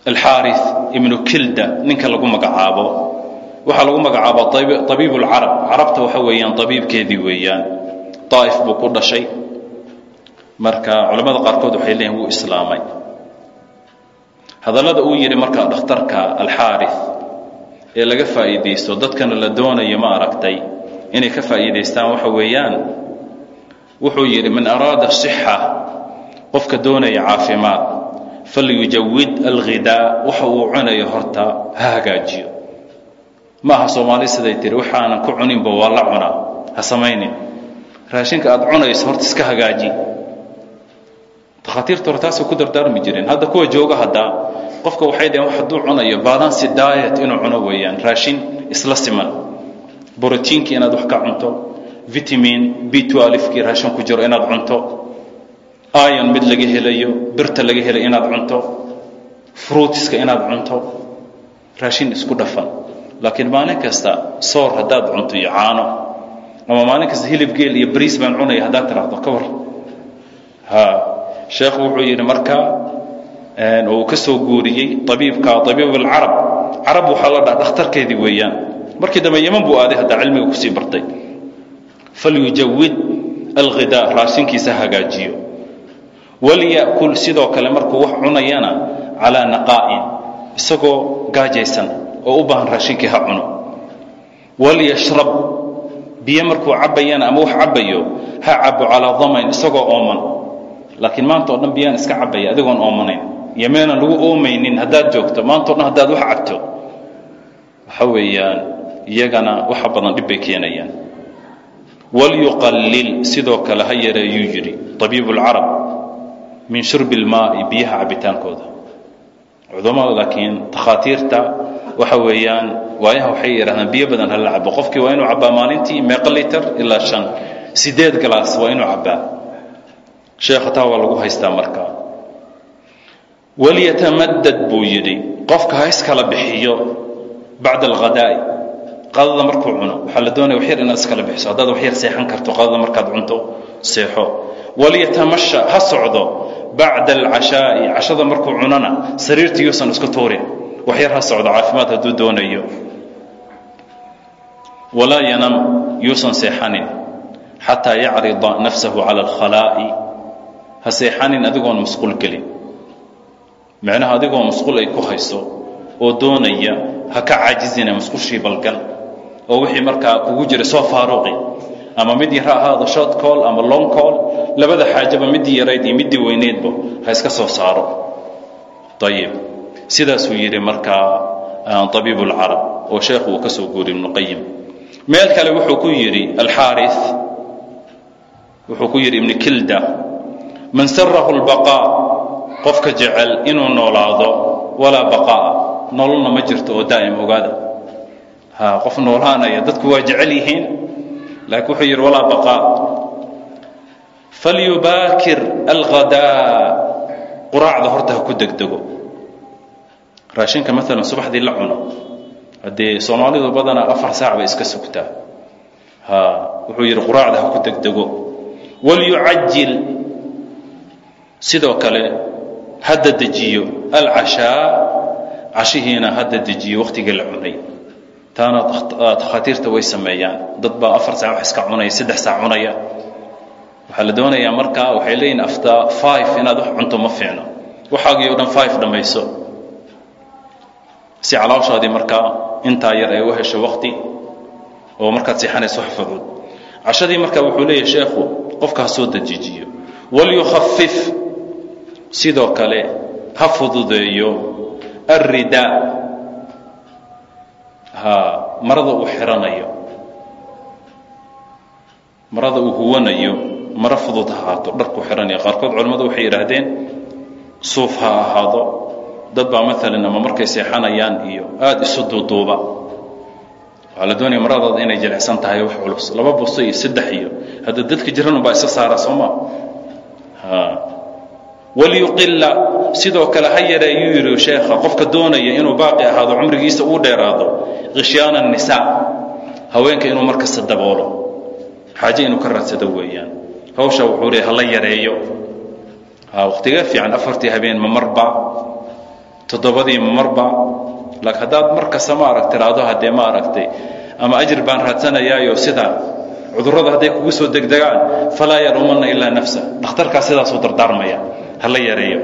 alxaari ibnu kilda ninka lagu magacaabo waxaa lagu magacaaba abiib اlcarab carabta waxa weeyaan abiibkeedii weeyaan daa'if buu ku dhashay marka culamada qaarkood waxay leeyihiin wuu islaamay hadallada uu yidhi marka dhakhtarka alxaari ee laga faa'iidaysto dadkana la doonayo ma aragtay inay ka faa'iidaystaan waxa weeyaan wuxuu yidhi man araada sixa qofka doonaya caafimaad falyujawid alghidaa waxa uu cunayo horta ha hagaajiyo. Ma aha soomaali siday tiri waxaanan ku cuninba waa la cunaa. Ha samaynin. Raashinka aad cunayso horta iska hagaaji. Takhaatiirta hore taasay ku dardaarmi jireen. Hadda kuwa jooga haddaa qofka waxay dhaheen wax hadduu cunayo balansi diet inuu cuno weeyaan. Raashin isla siman. Borotiinkii inaad wax ka cunto vitamin b kii raashin ku jiro inaad cunto ion mid laga helayo birta laga helayo inaad cunto fruitiska inaad cunto raashin isku dhafan. Laakiin maalin kasta soor haddaad cunto iyo caano ama maalin kasta hilib geel iyo bariis baan cunaya haddaad tiraahdo ka war. Sheekhu wuxuu yidhi marka uu ka soo guuriyey abiibka abiib alcarab carab waxaa la dhaha dhakhtarkeedii weeyaan. Markii dambe yeman buu aaday haddaa cilmiga ku sii bartay. Falyujawid alghidaa raashinkiisa hagaajiyo walya'kul sidoo kale markuu wax cunayana calaa naqaa'in isagoo gaajaysan oo u baahan raashinkii ha cuno. Walyashrab biyo markuu cabbayana ama wax cabbayo ha cabo calaa damayn isagoo ooman. Laakiin maanta dhan biyaan iska cabbaya adigoon oomanayn. Iyo meelan lagu oomaynin haddaad joogto maanta o dhan haddaad wax cabto. Waxa weeyaan iyagana waxa badan dhib bay keenayaan. Walyuqallil sidoo kale ha yareeyuu yidhi abiibu lcarab min shurbi ilmaa'i biyaha cabbitaankooda cudamada laakiin takhaatiirta waxa weeyaan waayaha waxay yidhahdaan biyo badan hala cabo qofkii waa inuu cabbaa maalintii meeqa liter ilaa shan. Sideed galaas waa inuu cabbaa. Sheekha taa waa lagu haystaa markaa. Walyatamadad buu yidhi qofka ha iskala bixiyo bacda alghadaa'i qadada markuu cuno waxaa la doonaya waxyar inaad iskala bixiso haddaad waxyar seexan karto qadada markaad cunto seexo. Walyatamasha ha socdo bacda alcashaa'i cashada markuu cunona sariirta yuusan isku tuurin. Waxyar ha socdo caafimaad hadduu doonayo. Walaa yanam yuusan seexanin. Xataa yacrida nafsahu cala alkhalaa'i. Ha seexanin adigoon musqul gelin. Macnaha adigoo musqul ay ku hayso oo doonaya ha ka caajizina musqushii balgal. Oo wixii markaa kugu jira soo faaruqi ama mid yar ha ahaado short call ama long call labada xaajaba middii yarayd iyo middii weyneydba ha iska soo saaro. Ayib sidaasuu yidhi markaa abiib اlcarab oo sheekhu uu ka soo guuriy ibnu qayim meel kale wuxuu ku yidhi alxaari wuxuu ku yidhi ibni kilda man sarahu اlbaqaa qofka jecel inuu noolaado walaa baqaa'a nololna ma jirto oo daa'im ogaada. Qof noolaanaya dadku waa jecel yihiin laakiin wuxuu yidhi walaa baqaa falyubaakir alghadaa. Quraacda horta ha ku degdego. Raashinka maalan subaxdii la cuno. Haddee soomaalidu badanaa afar saac bay iska sugtaa. Ha wuxuu yidhi quraacda ha ku degdego. Walyucajil sidoo kale hadda dejiyo. Alcashaa. Cashihiina hadda dejiyo wakhtigii la cunay taana takhaatiirta way sameeyaan. Dad baa afar saac wax iska cunaya saddex saac cunaya. Waxaa la doonayaa markaa waxay leeyihiin after five inaad wax cunto ma fiicno. Waxaagii o dhan five dhammayso si calooshaadii markaa intaa yar ay u hesho wakti oo markaad seexanayso wax fudud cashadii markaa wuxuu leeyahay sheekhu qofka soo dajijiyo. Walyukhafif sidoo kale ha fududeeyo. Alridaa ha marada uu xiranayo. Marada uu huwanayo maro fudud ha ahaato dharkuu xihanayo qaarkood culimmadu waxay yidhaahdeen suuf ha ahaado. Dad baa maalan ama markay seexanayaan iyo aada isu duuduuba. Waxaa la doonaya maradaada inay jilicsan tahay wax culus. Laba busto iyo saddex iyo. Hadda dadka jiranun baa isa saara sooma walyuqila sidoo kale ha yareeyuu yidhi sheekha qofka doonaya inuu baaqi ahaado cumrigiisa uu dheeraado khishyaana nisaa haweenka inuu markasta daboolo. Xaaje inuu ka raadsado weeyaan. Hawsha wuxuu leey hala yareeyo. Wakhtiga fiican afartii habeen ma marba toddobadii ma marba. Laakiin haddaad mar kasta ma arag tiraado haddee ma aragtay ama ajir baan raadsanayaayo sida cudurrada hadday kugu soo degdegaan falaa yaluumanna ilaa nafsa. Dhakhtarkaa sidaasuu dardaarmaya hala yareeyo.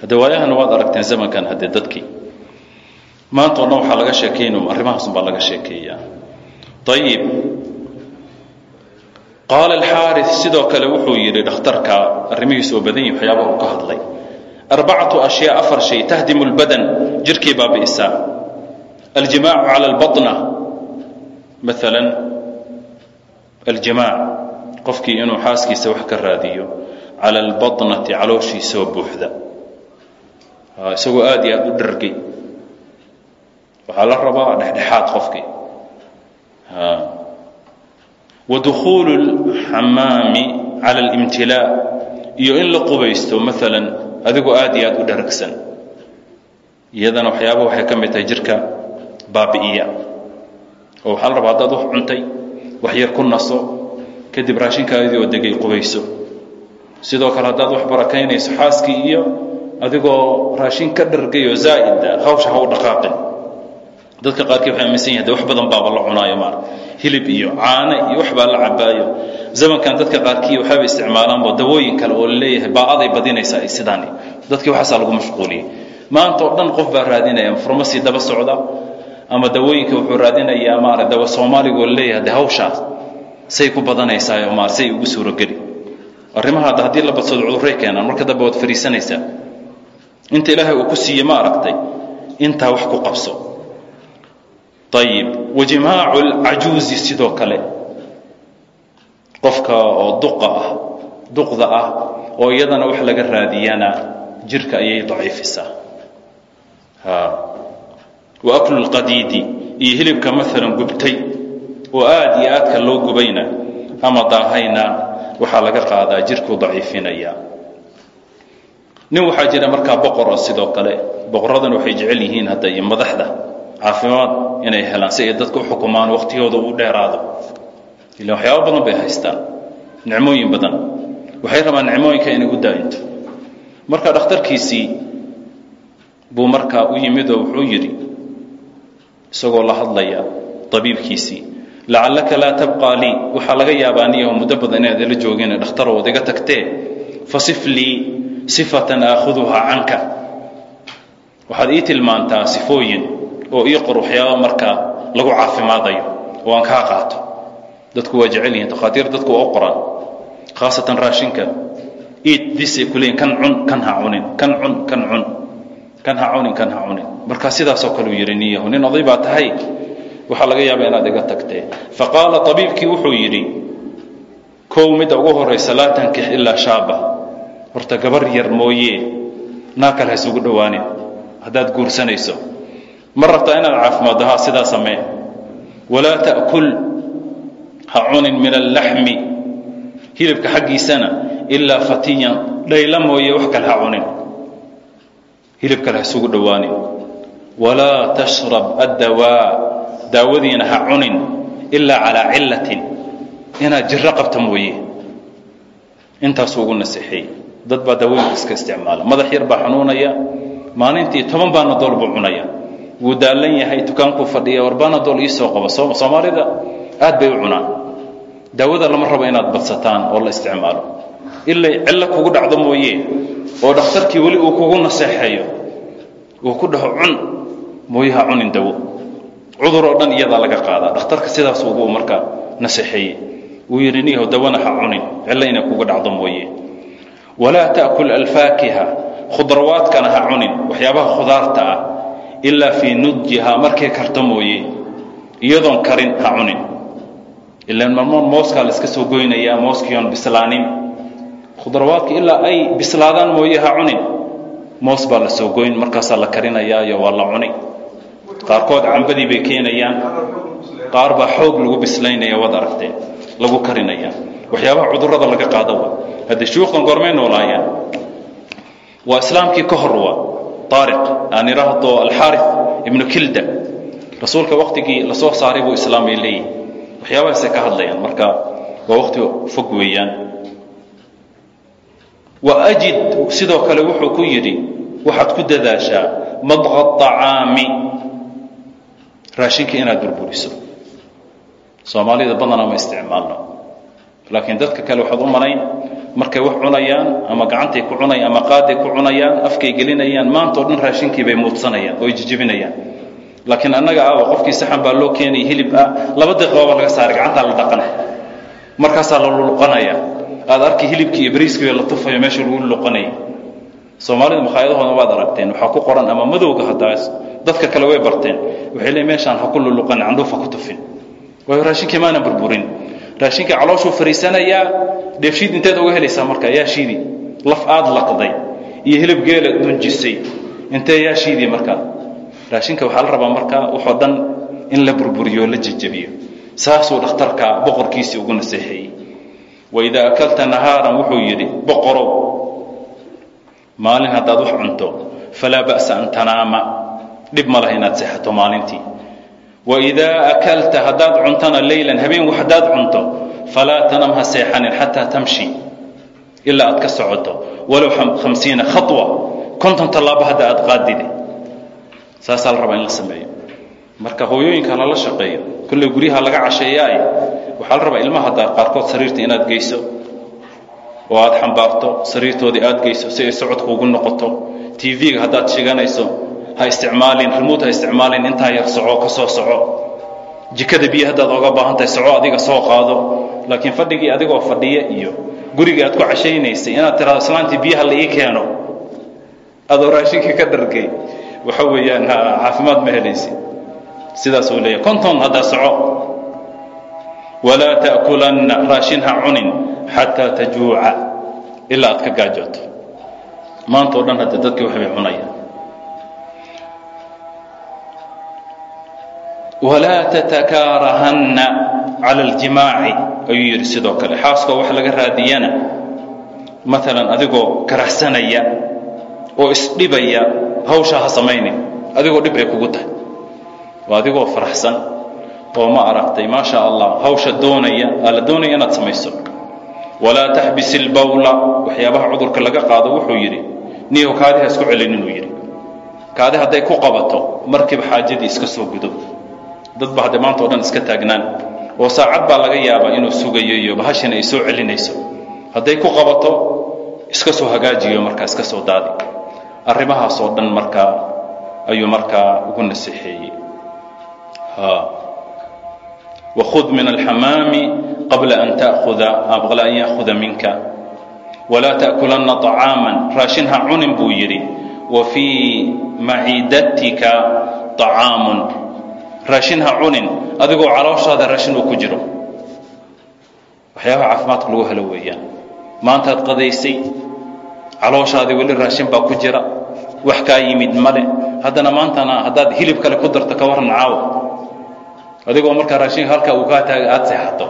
Hadde waayahana waad aragteen zamankan haddee dadkii maanta waxaa laga sheekayno arrimahaasun baa laga sheekeeyaa. Ayib qaala alxaari sidoo kale wuxuu yidhi dhakhtarka arrimihiisu oo badan yihi waxyaaba uu ka hadlay. Arbacatu ashyaa afar shay tahdimu lbadan jirkii baabi'isaa aljimaacu cala albaطna maala aljimaac qofkii inuu xaaskiisa wax ka raadiyo cala albaطnati calooshiisoo buuxda isagoo aad iyo aad u dhargay waxaa la rabaa dhexdhexaad qofkii wa dukhuulu اlxamaami cala اlimtilaa iyo in la qubaysto maalan adigoo aad iyo aad u dharagsan iyadana waxyaaba waxay ka mid tahay jirka baabi'iya oo waxaa la rabaa haddaad wax cuntay wax yar ku naso kadib raashinkaadii oo degay qubayso sidoo kale haddaad wax barakaynayso xaaskii iyo adigoo raashin ka dhargay oo zaa'ida hawsha ha u dhaqaaqin. Dadka qaarkii waxay aaminsan yahay de wax badan baaba la cunaayo maar hilib iyo caano iyo wax baa la cabaayo zamankan dadka qaarkii waxaaba isticmaalaanba dawooyin kale oo la leeyahay baa-aday badinaysaa ay sidaani. Dadkii waxaasaa lagu mashquuliyey. Maanta oo dhan qof baa raadinaya farmasi daba socda ama dawooyinka wuxuu raadinayaa maara dawa soomaaliga oo la leeyahay de hawshaas say ku badanaysaa maar say ugu suurogeli arrimaha hadda haddii la badsado cudurray keenaan marka dambe waad fariisanaysaa. Inta ilaahay uu ku siiye ma aragtay? Intaa wax ku qabso. Ayib wajimaacu lcajuuzi sidoo kale. Qofka oo duqa ah duqda ah oo iyadana wax laga raadiyana jirka ayay daciifisaa. Wa aklu lqadiidi iyo hilibka maalan gubtay. Oo aad iyo aadka loo gubayna ama daahayna waxaa laga qaadaa jirkuu daciifinaya. nin waxaa jira markaa boqora sidoo kale boqoradan waxay jecel yihiin hadda iyo madaxda caafimaad inay helaan si ay dadka u xukumaan waktigooda uu dheeraado. Ila waxyaaba badan bay haystaan nicmooyin badan. Waxay rabaan nicmooyinka inay u daa'into marka dhakhtarkiisii buu markaa u yimid oo wuxuu yidhi isagoo la hadlaya abiibkiisii lacallaka laa tabqaa lii. Waxaa laga yaabaa niyaho muddo badan inaad ila joogin dhakhtarood iga tagtee fasif lii sifatan aakhuduhaa canka. Waxaad ii tilmaantaa sifooyin oo ii qor waxyaaba markaa lagu caafimaadayo oo aan kaa qaato. Dadku waa jecel yihiin takhaatiir dadku waa u qoraan. Khaasatan raashinka iid disay ku kan cun kan ha cunin kan cun kan cun kan ha cunin kan ha cunin. Marka sidaasoo kale uu yidhi niyahu nin oday baa tahay waxaa laga yaabaa inaad iga tagtee. Fa qaala abiibkii wuxuu yidhi kow midda ugu horaysa laa tankix ilaa shaaba. Horta gabar yar mooye naa kale ha isugu dhowaanin haddaad guursanayso. Ma rabtaa inaad caafimaaddo? Haa sidaa samee. Walaa ta'kul ha cunin min allaxmi. Hilibka xaggiisana ilaa fatiyan. Dhayla mooye wax kale ha cunin. Hilib kale ha isugu dhowaanin walaa tashrab addawaa daawadiina ha cunin ilaa calaa cillatin. Inaad jirro qabta mooye intaasuu ugu naseexeeyey dad baa daawooyinka iska isticmaala. Madax yar baa xanuunaya. Maalintii toban baanadool buu cunaya. Wuu daallan yahay dukaankuu fadhiya war baanadool ii soo qaba. Soomaalida aad bay u cunaan. Daawada lama rabo inaad badsataan oo la isticmaalo. Ilay cillo kugu dhacdo mooye oo dhakhtarkii weli uu kugu naseexeeyo uu ku dhaho cun mooye ha cunin dawo cudur oo dhan iyadaa laga qaadaa dhakhtarka sidaas ugu markaa naseexeeyey wuu yidhi niyahow dawana ha cunin cillo kugu dhacdo mooye. Walaa ta'kul alfaakiha khudrawaadkana ha cunin waxyaabaha khudaarta ah ilaa fii nudjihaa markay karto mooye iyadoon karin ha cunin. Ilaan marmoon mooskaa la iska soo goynayaa mooskiion bislaanin. Khudrawaadka ilaa ay bislaadaan mooye ha cunin moos baa la soo goyn markaasaa la karinayaayo waa la cuni qaarkood cambadii bay keenayaan. Qaar baa xoog lagu bislaynaya waad aragteen lagu karinaya. Waxyaabaha cudurrada laga qaado wa hadde shuukhdan goormay noolaayeen waa islaamkii ka hor taariq aan idhaahdo alxaarif ibnu kilda. Rasuulka waktigii la saaray buu islaamay leeyihi waxyaabahaasay ka hadlayaan marka waa wakti fog weeyaan. Wa sidoo kale wuxuu ku yidhi waxaad ku dadaashaa madqa acaami raashinka inaad burburiso soomaalida badanaa ma isticmaalno. Laakiin dadka kale waxaad u malayn markay wax cunayaan ama gacantay ku cunayaan ama qaaday ku cunayaan afkay gelinayaan maantao dhan raashinkii bay muudsanayaan oo ay jijibinayaan. Laakiin annaga aawa qofkii saxan baa loo keenay hilib ah laba daqiiqooba laga saaray gacantaa la dhaqana markaasaa la luqanaya aad arki hilibkii iyo bariiskii la tufayo meesha lagu luqanayay. Soomaalida makhaayadahooda waad aragteen waxaa ku qoran ama madowga haddaa dadka kale way barteen. Waxay leeyiin meeshaan ha ku luluqan candhuuf ha ku tufin. Waayo raashinkii maana burburin. Raashinkii calooshuu fariisanayaa dheefshiid inteed uga helaysaa marka yaa shiidi laf aad laqday iyo hilib geela dunjisay intee yaa shiidi markaa raashinka waxaa la rabaa markaa waxoo dhan in la burburiyo la jejebiyo. Saasuu dhakhtarka boqorkiisii ugu naseexeeyey waidaa akalta nahaaran wuxuu yidhi boqorow maalin haddaad wax cunto falaa ba'sa an tanaama dhib ma laha inaad seexato maalintii. Waidaa akalta haddaad cuntona leylan habeen haddaad cunto falaa tanam ha seexanin xataa tamshi ilaa aad ka socoto. Walow hamsiina khawa konton tallaabo hadda aad qaadide. Saasaa la rabaa in la sameeyo. Marka hooyooyinka lala shaqeeyo kolley guryaha laga casheeyaay waxaa la rabaa ilmaha haddaa qaarkood sariirta inaad geyso oo aad xambaarto sariirtoodii aad geyso si ay socodka ugu noqoto. Tv-ga haddaad shiganayso ha isticmaalin remote ha isticmaalin intaa yar soco ka soo soco. Jikada biyo haddaad oga baahan tahay soco adiga soo qaado. Laakiin fadhigii adigoo fadhiya iyo gurigii aad ku cashaynaysay inaad tiraado islaantii biyaha la ii keeno. Adoo raashinkii ka dhargay waxa weeyaan caafimaad ma helaysi sidaasuu leeyahy konton haddaa soco. Walaa ta'kulanna raashin ha cunin xataa tajuuca ilaa aad ka gaajooto. Maanta o dhan hadda dadkii waxbay cunayaan walaa tatakaarahanna cala aljimaaci ayuu yidhi sidoo kale. Xaaskoo wax laga raadiyana maalan adigoo karaxsanaya oo isdhibaya hawshaa ha samaynin adigoo dhib ay kugu tahay. Waa adigoo faraxsan oo ma aragtay maa sha allah hawsha doonaya aa la doonaya inaad samayso. Walaa taxbis ilbawla waxyaabaha cudurka laga qaado wuxuu yidhi niyow kaadiha isku celin inuu yidhi. Kaadi hadday ku qabato markiiba xaajadii iska soo gudo dadba hadda maanta o dhan iska taagnaan. Oo saacad baa laga yaabaa inuu sugayo iyo bahashina ay soo celinayso. Hadday ku qabato iska soo hagaajiyo markaa iska soo daadi. Arrimahaasoo dhan markaa ayuu markaa ugu naseexeeyey wakud min alxamaami qabla an taakuda qabla an ya'kuda minka. Walaa ta'kulanna طacaaman raashin ha cunin buu yidhi. Wa fii maciidatika طacaamun raashin ha cunin. Adigoo calooshaada raashin uu ku jiro. Waxyaabaha caafimaadka lagu helo weeyaan. Maantaad qadaysay calooshaadii weli raashin baa ku jira. Wax kaa yimid male haddana maantana haddaad hilib kale ku darto ka waran caawa. Adigoo markaa raashinka halkaa uu kaa taaga aada seexato.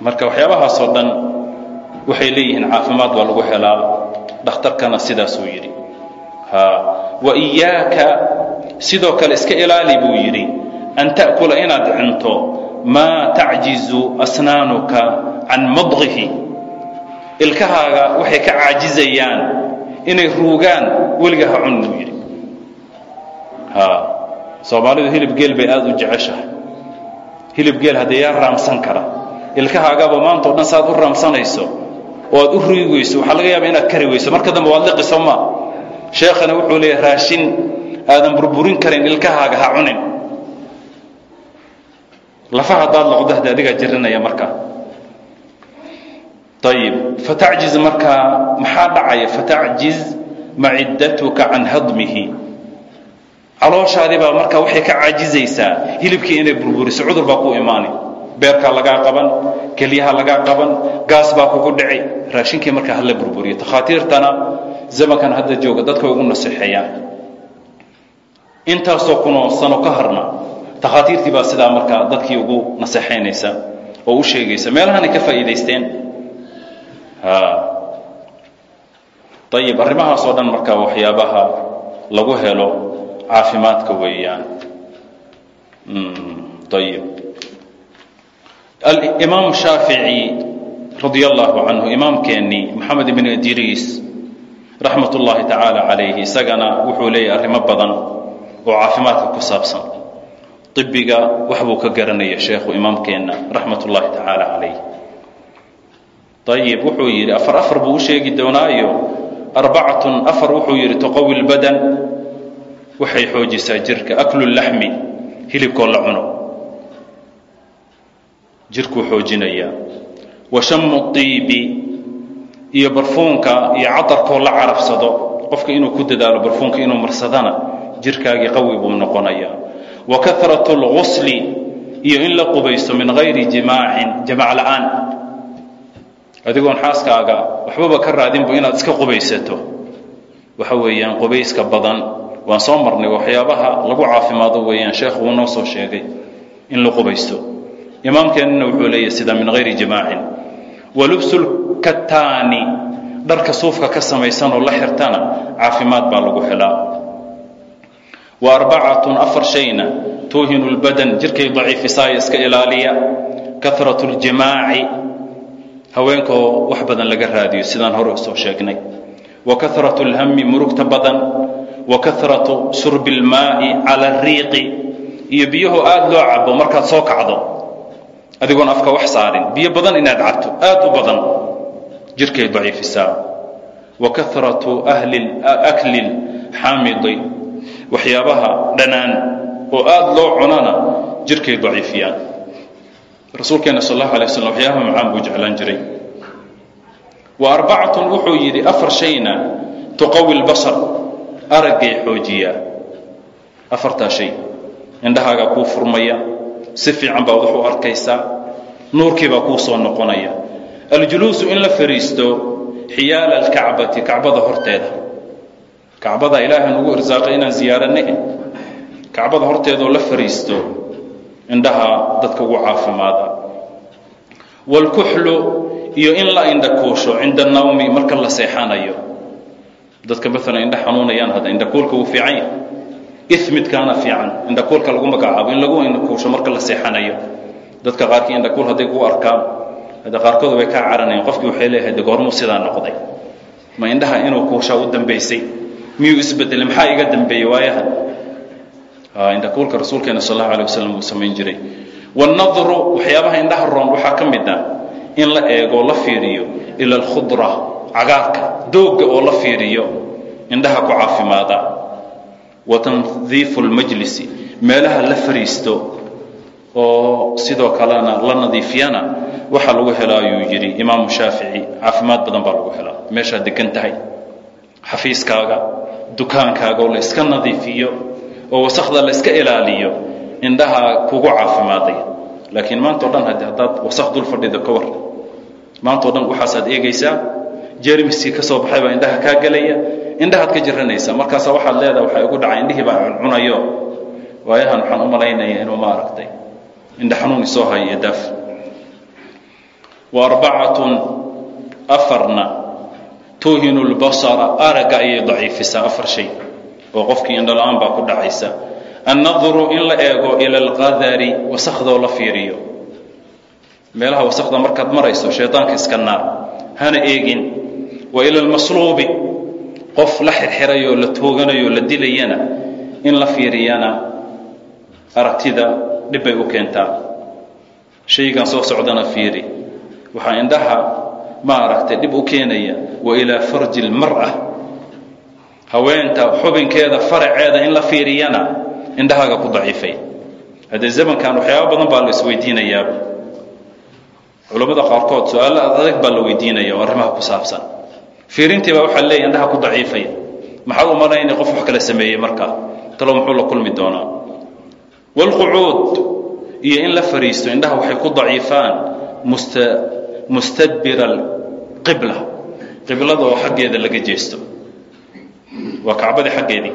Marka waxyaabahaasoo dhan waxay leeyihiin caafimaad baa lagu helaa. Dhakhtarkana sidaasuu yidhi wa iyaaka sidoo kale iska ilaali buu yidhi an ta'kula inaad cunto maa tacjizu asnaanuka can madqihi ilkahaaga waxay ka caajizayaan inay ruugaan weliga ha cun buu yidhi. Soomaalidu hilib geel bay aada u jeceshahay. Hilib geel haddee yaa raamsan kara ilkahaagaba maanta o dhan saaad u raamsanayso oo aad u ruugayso waxaa laga yaaba inaad kari weyso marka dambe waad liqi maa sheekhana wuxuu leeyahy raashin aadan burburin karin ilkahaaga ha cunin. Lafa haddaad loqdo hade adigaa jirinaya markaa. Ayib fatacjiz markaa maxaa dhacaya? Fatacjiz maciddatuka can hadmihi. Calooshaadii markaa waxay ka caajizaysaa hilibkii inay burburiso cudur baa ku imaani. Beerkaa lagaa qaban kelyaha lagaa qaban gaas baa kugu dhici raashinkii markaa hala burburiyo. Takhaatiirtana zamankan hadda jooga dadka ugu naseexeeyaan intaasoo kunoo sano ka harna takhaatiirtii baa sidaa markaa dadkii ugu naseexaynaysa oo u sheegaysa. Meelahanay ka faa'iidaysteen? Ayib arrimahaasoo dhan markaa waxyaabaha lagu helo caafimaadka weeyaan. Ayib alimaam shaafici radia allahu canhu imaamkeennii moxamed ibn idriis raxmat ullaahi tacaala calayhi isagana wuxuu leeyahy arrimo badan oo caafimaadka ku saabsan. Ibiga wax buu ka garanaya sheekhu imaamkeenna raxmat ullaahi tacaala calayh ayib wuxuu yidhi afar afar buu u sheegi doonaayo. Arbacatun afar wuxuu yidhi tuqawi lbadan waxay xoojisaa jirka. Aklu laxmi hilibkoo la cuno. Jirkuu xoojinayaa. Wa shamu iibi iyo barfuunka iyo cadarkoo la carabsado qofka inuu ku dadaalo barfuunka inuu marsadana jirkaagii qawi buu noqonayaa. Wa karat اlgusli iyo in la qubaysto min hayri jimaacin jamaac la'aan. Adigoon xaaskaaga waxbaba ka raadinbu inaad iska qubaysato. Waxa weeyaan qubayska badan waan soo marnay waxyaabaha lagu caafimaado weeyaan sheekh wuu noo soo sheegay in la qubaysto. Imaamkeennana wuxuu leeyahy sida min hayri jimaacin walubsulkataani dharka suufka ka samaysan oo la xirtana caafimaad baa lagu helaa. Wa arbacatun afar shayna tuuhinu lbadan jirkay daciifisaaya iska ilaaliya. Karat ljimaaci haweenkaoo wax badan laga raadiyo sidaan hore u soo sheegnay. Wa karat اlhami murugta badan. Wa karatu shurbi اlmaa'i cala ariiqi iyo biyahoo aada loo cabo markaad soo kacdo adigoon afka wax saarin biyo badan inaad cabto aad u badan. Jirkay daciifisaa. Wa karatu akli xaamidi. Waxyaabaha dhanaan oo aada loo cunana jirkay daciifiyaan. Rasuulkeena sal allahu alay waslam waxyaabaha macaan buu jeclaan jiray. Wa arbacatun wuxuu yidhi afar shayna tuqawi lbasar araggay xoojiyaa. Afartaa shay indhahaagaa kuu furmaya si fiican baad wax u arkaysaa nuurkiibaa kuu soo noqonaya. Aljuluusu in la fariisto xiyaala alkacbati kacbada horteeda. Kacbada ilaahay nugu irsaaqay inaan ziyaarannahe kacbada horteedaoo la fariisto indhaha dadka ugu caafimaada. Waalkuxlu iyo in la indhakuusho cinda nawmi marka la seexanayo. Dadka maalan indha xanuunayaan hadda indhakuulka wuu fiican yahay imidkaana fiican indhakuulka lagu magacaabo in lagu indhakuusho marka la seexanayo. Dadka qaarkii indhakuul hadday ku arkaan hadda qaarkood way kaa caranayan qofkii waxay leeyahay de goormuu sidaa noqday? Ma indhaha inuu kuushaa u dambaysay miyuu isbedelay maxaa iga dambeeyey waayaha? Indhakuulka rasuulkeena sal allahu alay wasalam uu samayn jiray. Wanadru waxyaabaha indhaha roon waxaa ka mid ah in la eego la fiiriyo ila alkhudra cagaarka doogga oo la fiiriyo indhaha ku caafimaada wa tandiifu lmajlisi meelaha la fariisto oo sidoo kalena la nadiifiyana waxaa lagu helaa ayuu yidhi imaamu shaafici caafimaad badan baa lagu helaa. Meeshaad degan tahay. Xafiiskaaga dukaankaaga oo la iska nadiifiyo oo wasakda la iska ilaaliyo indhaha kugu caafimaadaya. Laakiin maanta o dhan hadi haddaad wasak dul fadhido ka war maanta o dhan waxaasaad eegaysaa jermiskii ka soo baxay baa indhaha kaa gelaya indhahaad ka jiranaysaa markaasa waxaad leedaha waxaa igu dhacay indhihii baa cuncunayo waayahan waxaan u malaynaya inuu ma aragtay indha xanuun isoo haya iyo daaf. Arbacatun afarna tuuhinu lbasara aragga ayay daciifisaa afar shay oo qofkii indhala-aan baa ku dhacaysa. Annadru in la eego ila alqadari wasakhdoo la fiiriyo. Meelaha wasakda markaad marayso shaydaanka iska naar. Hana eegin. Wa ila almasluubi qof la xirxirayoo la tooganayo la dilayana in la fiiriyana aragtida dhibbay u keentaa. Shaygan soo socdana fiiri. Waxaa indhaha ma aragtay dhib u keenaya wa ilaa farji lmar'a haweenta xubinkeeda faraceeda in la fiiriyana indhahaaga ku daciifay. Haddee zamankan waxyaaba badan baa la isweydiinayaaba culammada qaarkood su'aalo adag baa la weydiinaya oo arrimaha ku saabsan fiirintii baa waxaa leeya indhaha ku daciifaya maxaad u malaynay qof wax kala sameeyey markaa talo muxuu la kulmi doonaa. Waalqucuud iyo in la fariisto indhaha waxay ku daciifaan musta mustadbira alqibla qiblada oo xaggeeda laga jeesto. Waa kacbadii xaggeedii.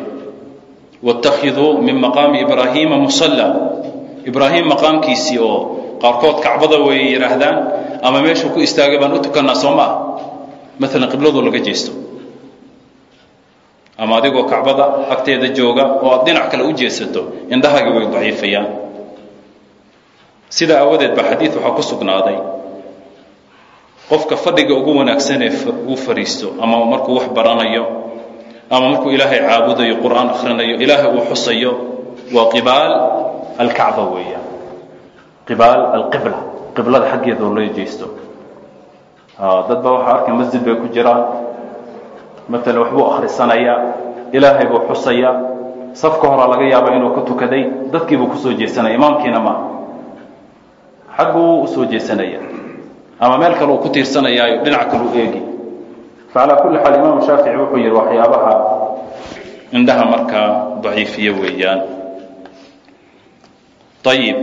Wاtakhiduu min maqaami ibraahiima musalla. Ibraahim maqaamkiisii oo qaarkood kacbada way yidhaahdaan ama meeshuu ku istaagay baan u tukannaa soo ma ah maalan qibladoo laga jeesto ama adigoo kacbada agteeda jooga oo aad dhinac kale u jeesato indhahaagii way daciifayaan sidaa aawadeed baa xadiid waxaa ku sugnaaday qofka fadhiga ugu wanaagsanee uu fariisto ama markuu wax baranayo ama markuu ilaahay caabudayo qur'aan akhrinayo ilaahay uu xusayo waa qibaal alkacba weeyaan qibaal alqibla qiblada xaggeeda oo loo jeesto dad baa waxaa arkay masjid bay ku jiraan. Maalan waxbuu akhrisanayaa ilaahay buu xusayaa. Safka horaa laga yaaba inuu ka tukaday dadkiibuu ku soo jeesanaya imaamkiina ma. Xagguu u soo jeesanaya. Ama meel kale uu ku tiirsanayaayo dhinac kale u eegi. Facalaa kulli xaal imaamu shaafici wuxuu yihi waxyaabaha indhaha markaa daciifiye weeyaan. Ayib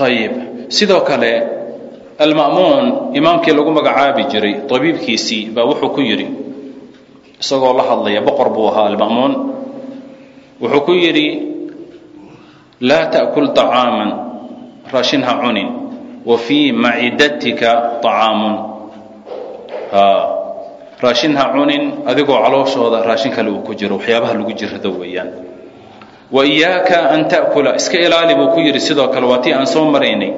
ayib sidoo kale alma'muun imaamkii lagu magacaabi jiray tabiibkiisii baa wuxuu ku yidhi isagoo la hadlaya boqor buu ahaa alma'muun wuxuu ku yidhi laa ta'kul طacaaman raashin ha cunin. Wa fii macidatika طacaamun raashin ha cunin adigoo calooshooda raashin kale uu ku jiro waxyaabaha lagu jirado weeyaan wa iyaaka an ta'kula iska ilaali buu ku yidhi sidoo kale waa tii aan soo maraynay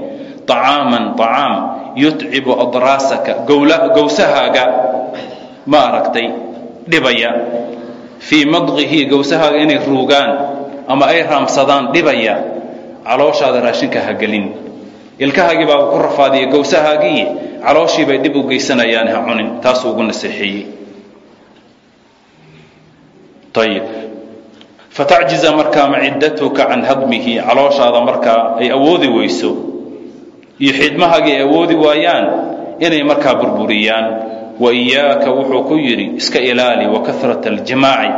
طacaaman طacaam yutcibu adraasaka gowsahaaga ma aragtay dhibaya fii madqihi gowsahaaga inay ruugaan ama ay raamsadaan dhibaya calooshaada raashinka ha gelin ilkahaagii baa ku rafaadiya gowsahaagii calooshii bay dhib u geysanayaan ha cunin taasuu ugu naseexeeyey fatacjiza markaa macidatuka can hadmihi calooshaada markaa ay awoodi weyso iyo xidmahaagii ay awoodi waayaan inay markaa burburiyaan wa iyaaka wuxuu ku yidhi iska ilaali wa karat aljamaaci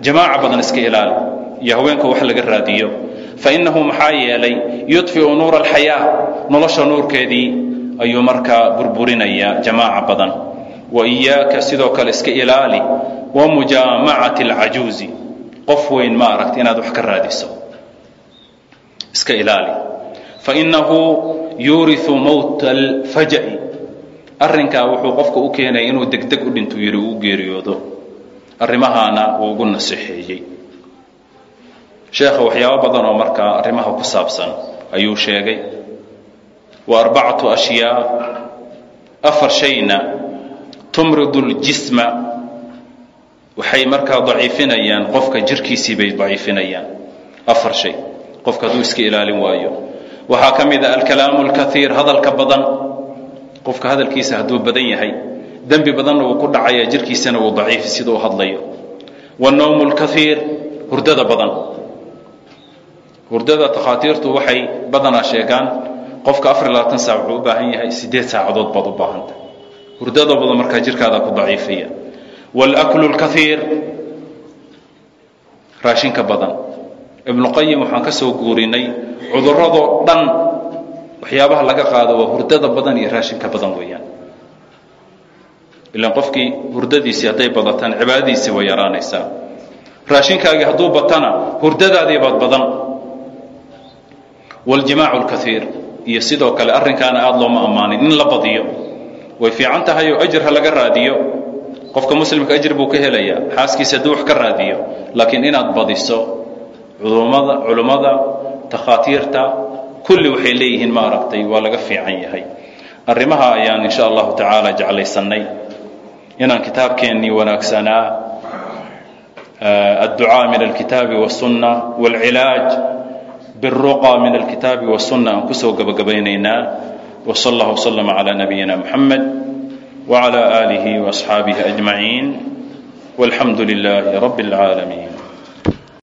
jamaaca badan iska ilaali iyo haweenka wax laga raadiyo fainahu maxaa yeelay yudfiu nuura alxayaa nolosha nuurkeedii ayuu markaa burburinayaa jamaaca badan wa iyaaka sidoo kale iska ilaali wa mujaamacati alcajuuzi qof weyn ma aragta inaad wax ka raadiso. Iska ilaali. Fainahu yuuriu mowta alfaja'i. Arrinkaa wuxuu qofka u keenaya inuu degdeg u dhintuu yidhi uu geeriyoodo. Arrimahaana wuu ugu naseexeeyey sheekha waxyaabo badan oo markaa arrimaha ku saabsan ayuu sheegay. Wa arbacatu ashyaa. Afar shayna tumridu ljisma waxay markaa daciifinayaan qofka jirkiisii bay daciifinayaan. Afar shay qofka hadduu iska ilaalin waayo. Waxaa ka mid a alkalaamu alkaiir hadalka badan. Qofka hadalkiisa hadduu badan yahay dembi badanna wuu ku dhacaya jirkiisana wuu daciifi sida u hadlayo. Wannowmu lkaiir hurdada badan. Hurdada takhaatiirtu waxay badanaa sheegaan qofka afar iyo saac wuxuu u baahan yahay siddeed saacadood baad u baahanta hurdada badan markaa jirkaada ku daciifaya waalaklu lkaiir raashinka badan ibnuqayim waxaan ka soo guurinay cuduradoo dhan waxyaabaha laga qaado waa hurdada badan iyo raashinka badan weeyaan ilaan qofkii hurdadiisii hadday badataan cibaadadiisii way yaraanaysaa raashinkaagii hadduu batana hurdadaadii baad badan waljimaacu lkaiir iyo sidoo kale arrinkaana aada looma ammaanin in la badiyo way fiican tahay oo ajir ha laga raadiyo qofka muslimka ajir buu ka helayaa xaaskiisa hadduu wax ka raadiyo laakiin inaad badiso culummada culummada takhaatiirta kulli waxay leeyihiin ma aragtay waa laga fiican yahay. Arrimaha ayaan insha allahu tacaala jeclaysannay inaan kitaabkeennii wanaagsanaa eh, adducaa min alkitaabi wasunna waalcilaaj biruqa min alkitaabi wasunna aan ku soo gabagabaynaynaa wsal allah wslama calaa nabiyina muxamed وعلى آله وأصحابه أجمعين والحمد لله رب العالمين